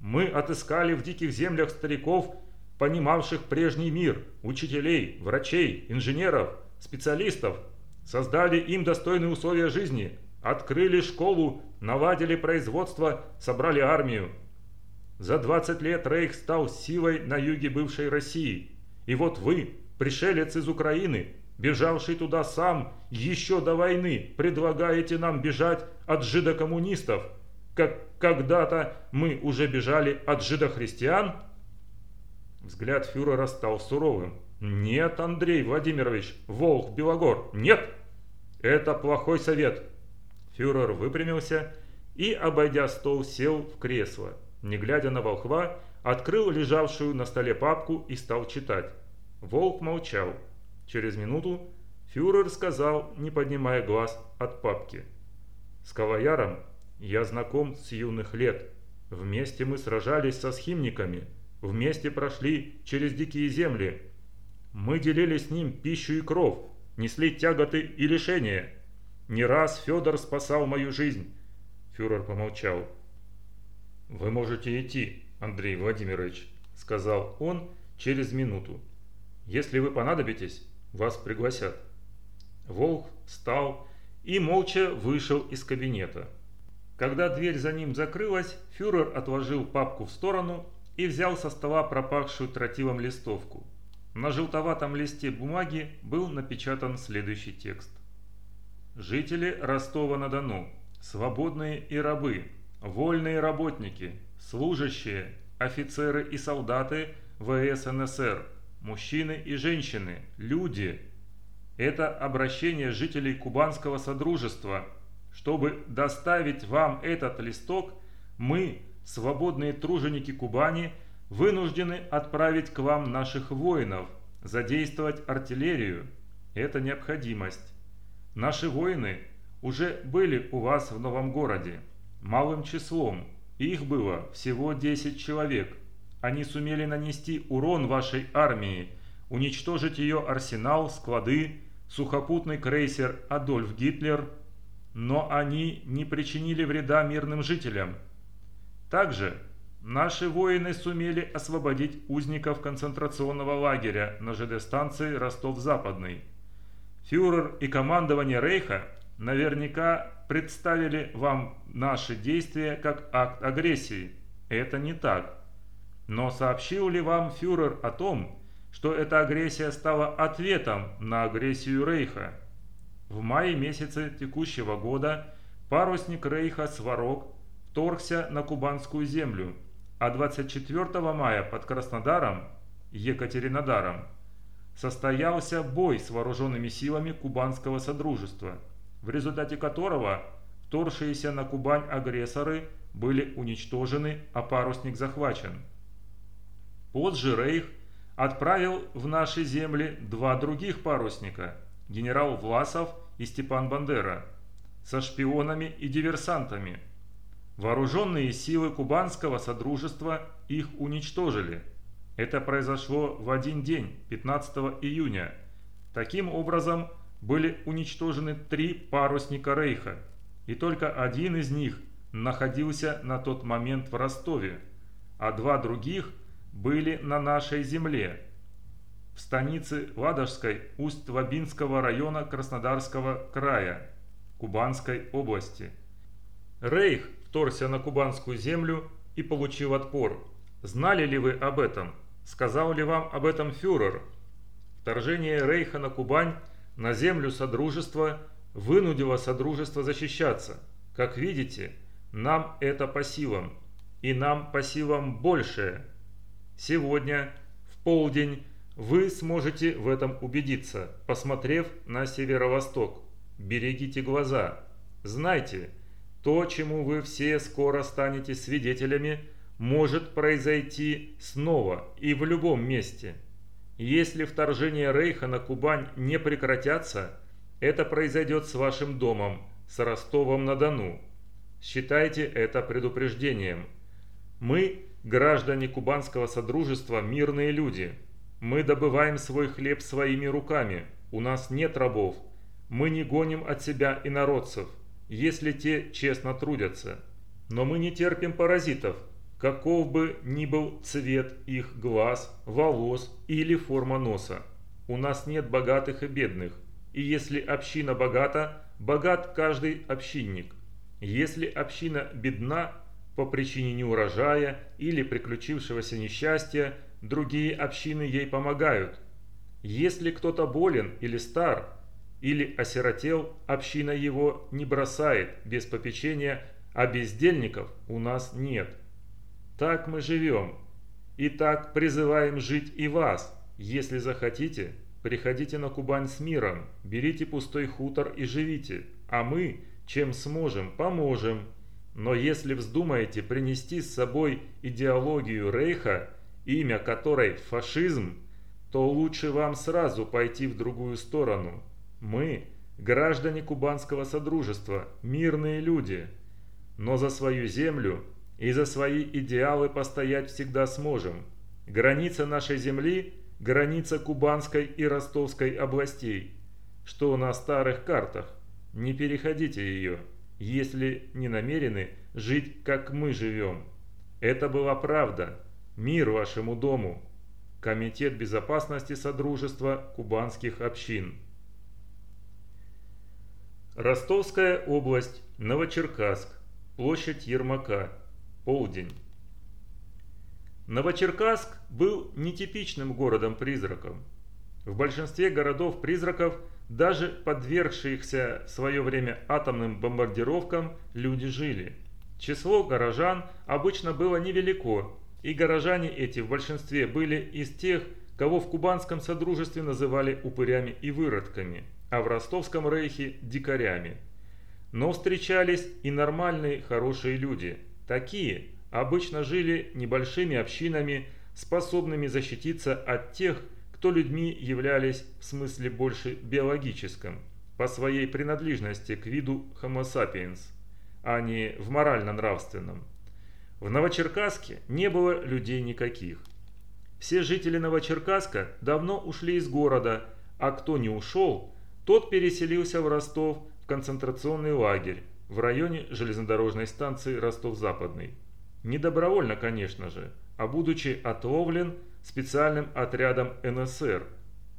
Мы отыскали в диких землях стариков, понимавших прежний мир, учителей, врачей, инженеров, специалистов, создали им достойные условия жизни, открыли школу, наладили производство, собрали армию. За 20 лет Рейх стал силой на юге бывшей России. И вот вы, пришелец из Украины, бежавший туда сам еще до войны, предлагаете нам бежать от жидокоммунистов, как когда-то мы уже бежали от жидохристиан? Взгляд фюрера стал суровым. «Нет, Андрей Владимирович, Волх Белогор, нет!» Это плохой совет. Фюрер выпрямился и, обойдя стол, сел в кресло. Не глядя на волхва, открыл лежавшую на столе папку и стал читать. Волк молчал. Через минуту фюрер сказал, не поднимая глаз от папки. «С Каваяром я знаком с юных лет. Вместе мы сражались со схимниками, вместе прошли через дикие земли. Мы делили с ним пищу и кров, несли тяготы и лишения. Не раз Федор спасал мою жизнь». Фюрер помолчал. «Вы можете идти, Андрей Владимирович», — сказал он через минуту. «Если вы понадобитесь, вас пригласят». Волк встал и молча вышел из кабинета. Когда дверь за ним закрылась, фюрер отложил папку в сторону и взял со стола пропахшую тротилом листовку. На желтоватом листе бумаги был напечатан следующий текст. «Жители Ростова-на-Дону, свободные и рабы, вольные работники, служащие, офицеры и солдаты ВС НСР, мужчины и женщины, люди. Это обращение жителей Кубанского Содружества. Чтобы доставить вам этот листок, мы, свободные труженики Кубани, вынуждены отправить к вам наших воинов, задействовать артиллерию. Это необходимость. Наши воины уже были у вас в новом городе, малым числом, их было всего 10 человек. Они сумели нанести урон вашей армии, уничтожить ее арсенал, склады, сухопутный крейсер «Адольф Гитлер», но они не причинили вреда мирным жителям. Также наши воины сумели освободить узников концентрационного лагеря на ЖД-станции Ростов-Западный. Фюрер и командование Рейха наверняка представили вам наши действия как акт агрессии. Это не так. Но сообщил ли вам фюрер о том, что эта агрессия стала ответом на агрессию Рейха? В мае месяце текущего года парусник Рейха «Сварог» вторгся на кубанскую землю, а 24 мая под Краснодаром, Екатеринодаром, состоялся бой с вооруженными силами Кубанского Содружества – в результате которого вторгшиеся на Кубань агрессоры были уничтожены, а парусник захвачен. Позже Рейх отправил в наши земли два других парусника – генерал Власов и Степан Бандера – со шпионами и диверсантами. Вооруженные силы Кубанского Содружества их уничтожили. Это произошло в один день, 15 июня. Таким образом, были уничтожены три парусника Рейха, и только один из них находился на тот момент в Ростове, а два других были на нашей земле, в станице Ладожской Усть-Лабинского района Краснодарского края, Кубанской области. Рейх вторгся на кубанскую землю и получил отпор. Знали ли вы об этом? Сказал ли вам об этом фюрер? Вторжение Рейха на Кубань на землю Содружества вынудило Содружество защищаться. Как видите, нам это по силам, и нам по силам большее. Сегодня, в полдень, вы сможете в этом убедиться, посмотрев на северо-восток. Берегите глаза. Знайте, то, чему вы все скоро станете свидетелями, может произойти снова и в любом месте. Если вторжение Рейха на Кубань не прекратятся, это произойдет с вашим домом, с Ростовом-на-Дону. Считайте это предупреждением. Мы, граждане Кубанского Содружества, мирные люди. Мы добываем свой хлеб своими руками. У нас нет рабов. Мы не гоним от себя инородцев, если те честно трудятся. Но мы не терпим паразитов, каков бы ни был цвет их глаз, волос или форма носа. У нас нет богатых и бедных, и если община богата, богат каждый общинник. Если община бедна по причине неурожая или приключившегося несчастья, другие общины ей помогают. Если кто-то болен или стар, или осиротел, община его не бросает без попечения, а бездельников у нас нет. Так мы живем. И так призываем жить и вас, если захотите, приходите на Кубань с миром, берите пустой хутор и живите, а мы, чем сможем, поможем. Но если вздумаете принести с собой идеологию Рейха, имя которой фашизм, то лучше вам сразу пойти в другую сторону. Мы, граждане Кубанского Содружества, мирные люди, но за свою землю и за свои идеалы постоять всегда сможем. Граница нашей земли – граница Кубанской и Ростовской областей, что на старых картах. Не переходите ее, если не намерены жить, как мы живем. Это была правда. Мир вашему дому. Комитет безопасности Содружества кубанских общин. Ростовская область, Новочеркасск, площадь Ермака, полдень. Новочеркасск был нетипичным городом-призраком. В большинстве городов-призраков, даже подвергшихся в свое время атомным бомбардировкам, люди жили. Число горожан обычно было невелико, и горожане эти в большинстве были из тех, кого в Кубанском Содружестве называли упырями и выродками, а в Ростовском Рейхе – дикарями. Но встречались и нормальные хорошие люди, такие, обычно жили небольшими общинами, способными защититься от тех, кто людьми являлись в смысле больше биологическом, по своей принадлежности к виду Homo sapiens, а не в морально-нравственном. В Новочеркасске не было людей никаких. Все жители Новочеркасска давно ушли из города, а кто не ушел, тот переселился в Ростов в концентрационный лагерь в районе железнодорожной станции Ростов-Западный. Не добровольно, конечно же, а будучи отловлен специальным отрядом НСР.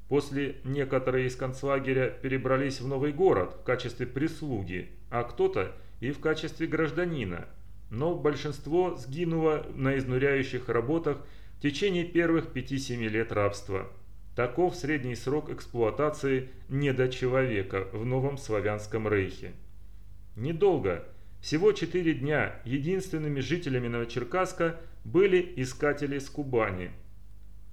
После некоторые из концлагеря перебрались в новый город в качестве прислуги, а кто-то и в качестве гражданина – но большинство сгинуло на изнуряющих работах в течение первых 5-7 лет рабства. Таков средний срок эксплуатации недочеловека в новом славянском рейхе. Недолго, всего 4 дня, единственными жителями Новочеркасска были искатели с Кубани.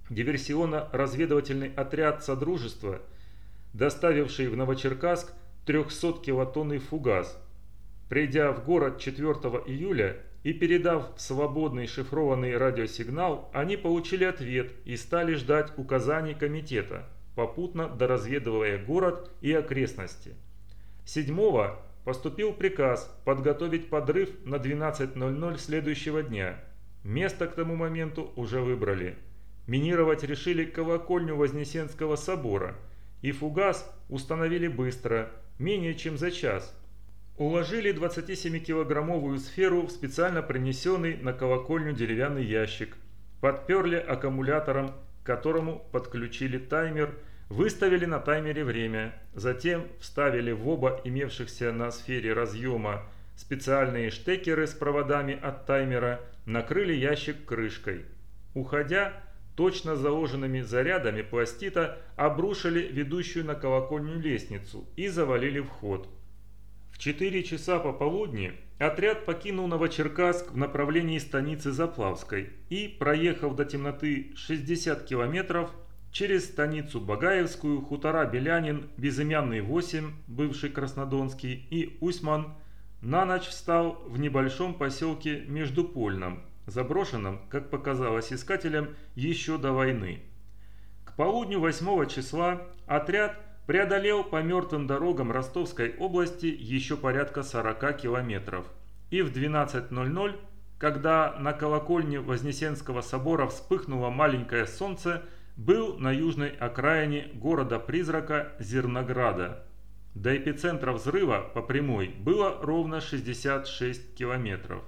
Диверсионно-разведывательный отряд Содружества, доставивший в Новочеркасск 300-килотонный фугас – Придя в город 4 июля и передав свободный шифрованный радиосигнал, они получили ответ и стали ждать указаний комитета, попутно доразведывая город и окрестности. 7 поступил приказ подготовить подрыв на 12.00 следующего дня. Место к тому моменту уже выбрали. Минировать решили колокольню Вознесенского собора, и фугас установили быстро, менее чем за час – Уложили 27-килограммовую сферу в специально принесенный на колокольню деревянный ящик, подперли аккумулятором, к которому подключили таймер, выставили на таймере время, затем вставили в оба имевшихся на сфере разъема специальные штекеры с проводами от таймера, накрыли ящик крышкой. Уходя, точно заложенными зарядами пластита обрушили ведущую на колокольню лестницу и завалили вход. В 4 часа пополудни отряд покинул Новочеркасск в направлении станицы Заплавской и, проехав до темноты 60 километров, через станицу Багаевскую, хутора Белянин, Безымянный 8, бывший Краснодонский, и Усьман, на ночь встал в небольшом поселке Междупольном, заброшенном, как показалось искателям, еще до войны. К полудню 8 числа отряд – преодолел по мертвым дорогам Ростовской области еще порядка 40 километров. И в 12.00, когда на колокольне Вознесенского собора вспыхнуло маленькое солнце, был на южной окраине города-призрака Зернограда. До эпицентра взрыва по прямой было ровно 66 километров.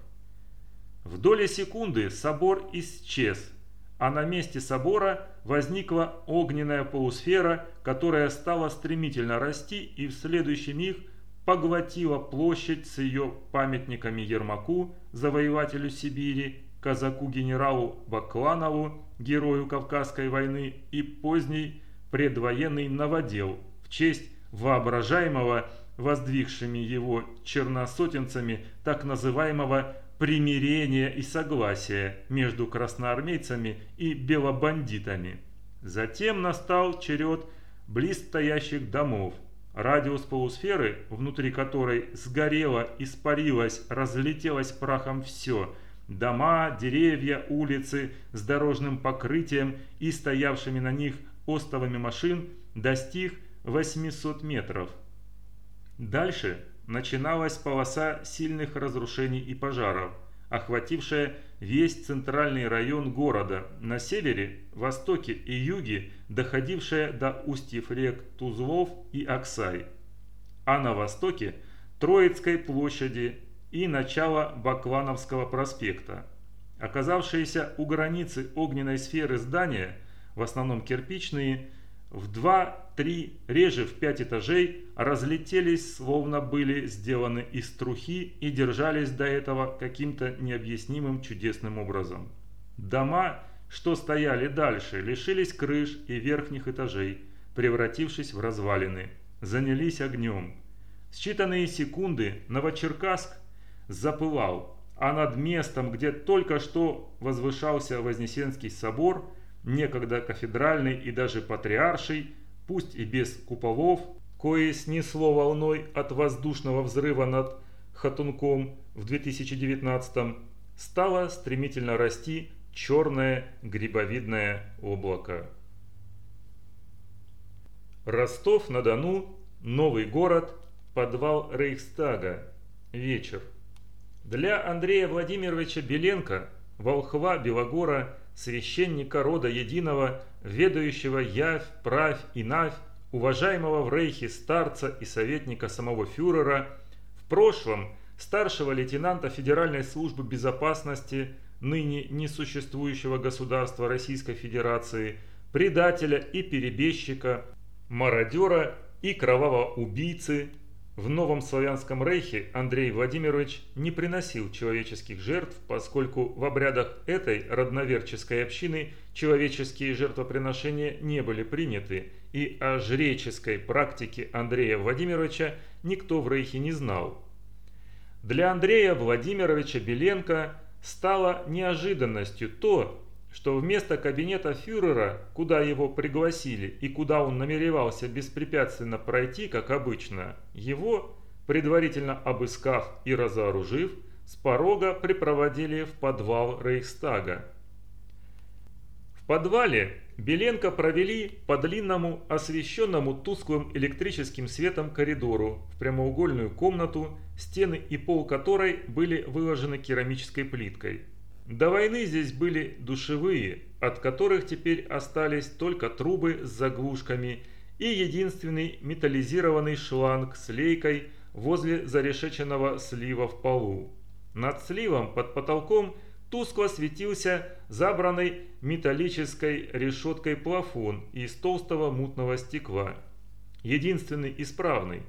В доли секунды собор исчез, а на месте собора возникла огненная полусфера, которая стала стремительно расти и в следующий миг поглотила площадь с ее памятниками Ермаку, завоевателю Сибири, казаку-генералу Бакланову, герою Кавказской войны и поздний предвоенный новодел в честь воображаемого воздвигшими его черносотенцами так называемого примирения и согласия между красноармейцами и белобандитами. Затем настал черед близ стоящих домов. Радиус полусферы, внутри которой сгорело, испарилось, разлетелось прахом все – дома, деревья, улицы с дорожным покрытием и стоявшими на них остовами машин, достиг 800 метров. Дальше начиналась полоса сильных разрушений и пожаров, охватившая весь центральный район города, на севере, востоке и юге, доходившая до устьев рек Тузлов и Оксай, а на востоке – Троицкой площади и начало Баклановского проспекта. Оказавшиеся у границы огненной сферы здания, в основном кирпичные, в два-три, реже в пять этажей, разлетелись, словно были сделаны из трухи и держались до этого каким-то необъяснимым чудесным образом. Дома, что стояли дальше, лишились крыш и верхних этажей, превратившись в развалины, занялись огнем. В считанные секунды Новочеркасск запылал, а над местом, где только что возвышался Вознесенский собор – некогда кафедральный и даже патриарший, пусть и без куполов, кое снесло волной от воздушного взрыва над Хатунком в 2019 стало стремительно расти черное грибовидное облако. Ростов-на-Дону, новый город, подвал Рейхстага, вечер. Для Андрея Владимировича Беленко, Волхва Белогора священника рода единого, ведающего явь, правь и навь, уважаемого в Рейхе старца и советника самого фюрера, в прошлом старшего лейтенанта Федеральной службы безопасности ныне несуществующего государства Российской Федерации, предателя и перебежчика, мародера и кровавого убийцы, в Новом Славянском Рейхе Андрей Владимирович не приносил человеческих жертв, поскольку в обрядах этой родноверческой общины человеческие жертвоприношения не были приняты, и о жреческой практике Андрея Владимировича никто в Рейхе не знал. Для Андрея Владимировича Беленко стало неожиданностью то, что вместо кабинета фюрера, куда его пригласили и куда он намеревался беспрепятственно пройти, как обычно, его, предварительно обыскав и разоружив, с порога припроводили в подвал Рейхстага. В подвале Беленко провели по длинному, освещенному тусклым электрическим светом коридору в прямоугольную комнату, стены и пол которой были выложены керамической плиткой. До войны здесь были душевые, от которых теперь остались только трубы с заглушками и единственный металлизированный шланг с лейкой возле зарешеченного слива в полу. Над сливом под потолком тускло светился забранный металлической решеткой плафон из толстого мутного стекла. Единственный исправный.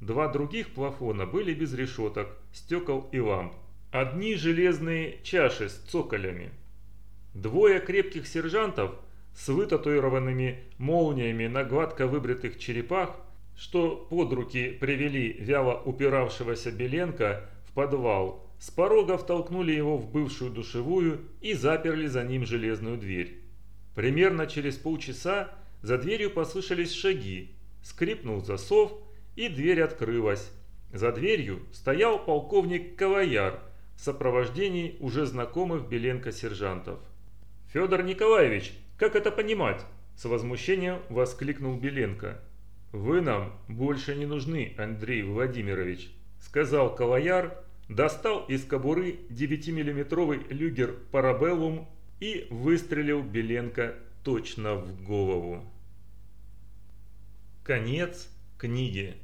Два других плафона были без решеток, стекол и ламп. Одни железные чаши с цоколями. Двое крепких сержантов с вытатуированными молниями на гладко выбритых черепах, что под руки привели вяло упиравшегося Беленко в подвал, с порога втолкнули его в бывшую душевую и заперли за ним железную дверь. Примерно через полчаса за дверью послышались шаги, скрипнул засов и дверь открылась. За дверью стоял полковник Каваяр в сопровождении уже знакомых Беленко сержантов. «Федор Николаевич, как это понимать?» С возмущением воскликнул Беленко. «Вы нам больше не нужны, Андрей Владимирович», сказал Каваяр, достал из кобуры 9-миллиметровый люгер Парабеллум и выстрелил Беленко точно в голову. Конец книги.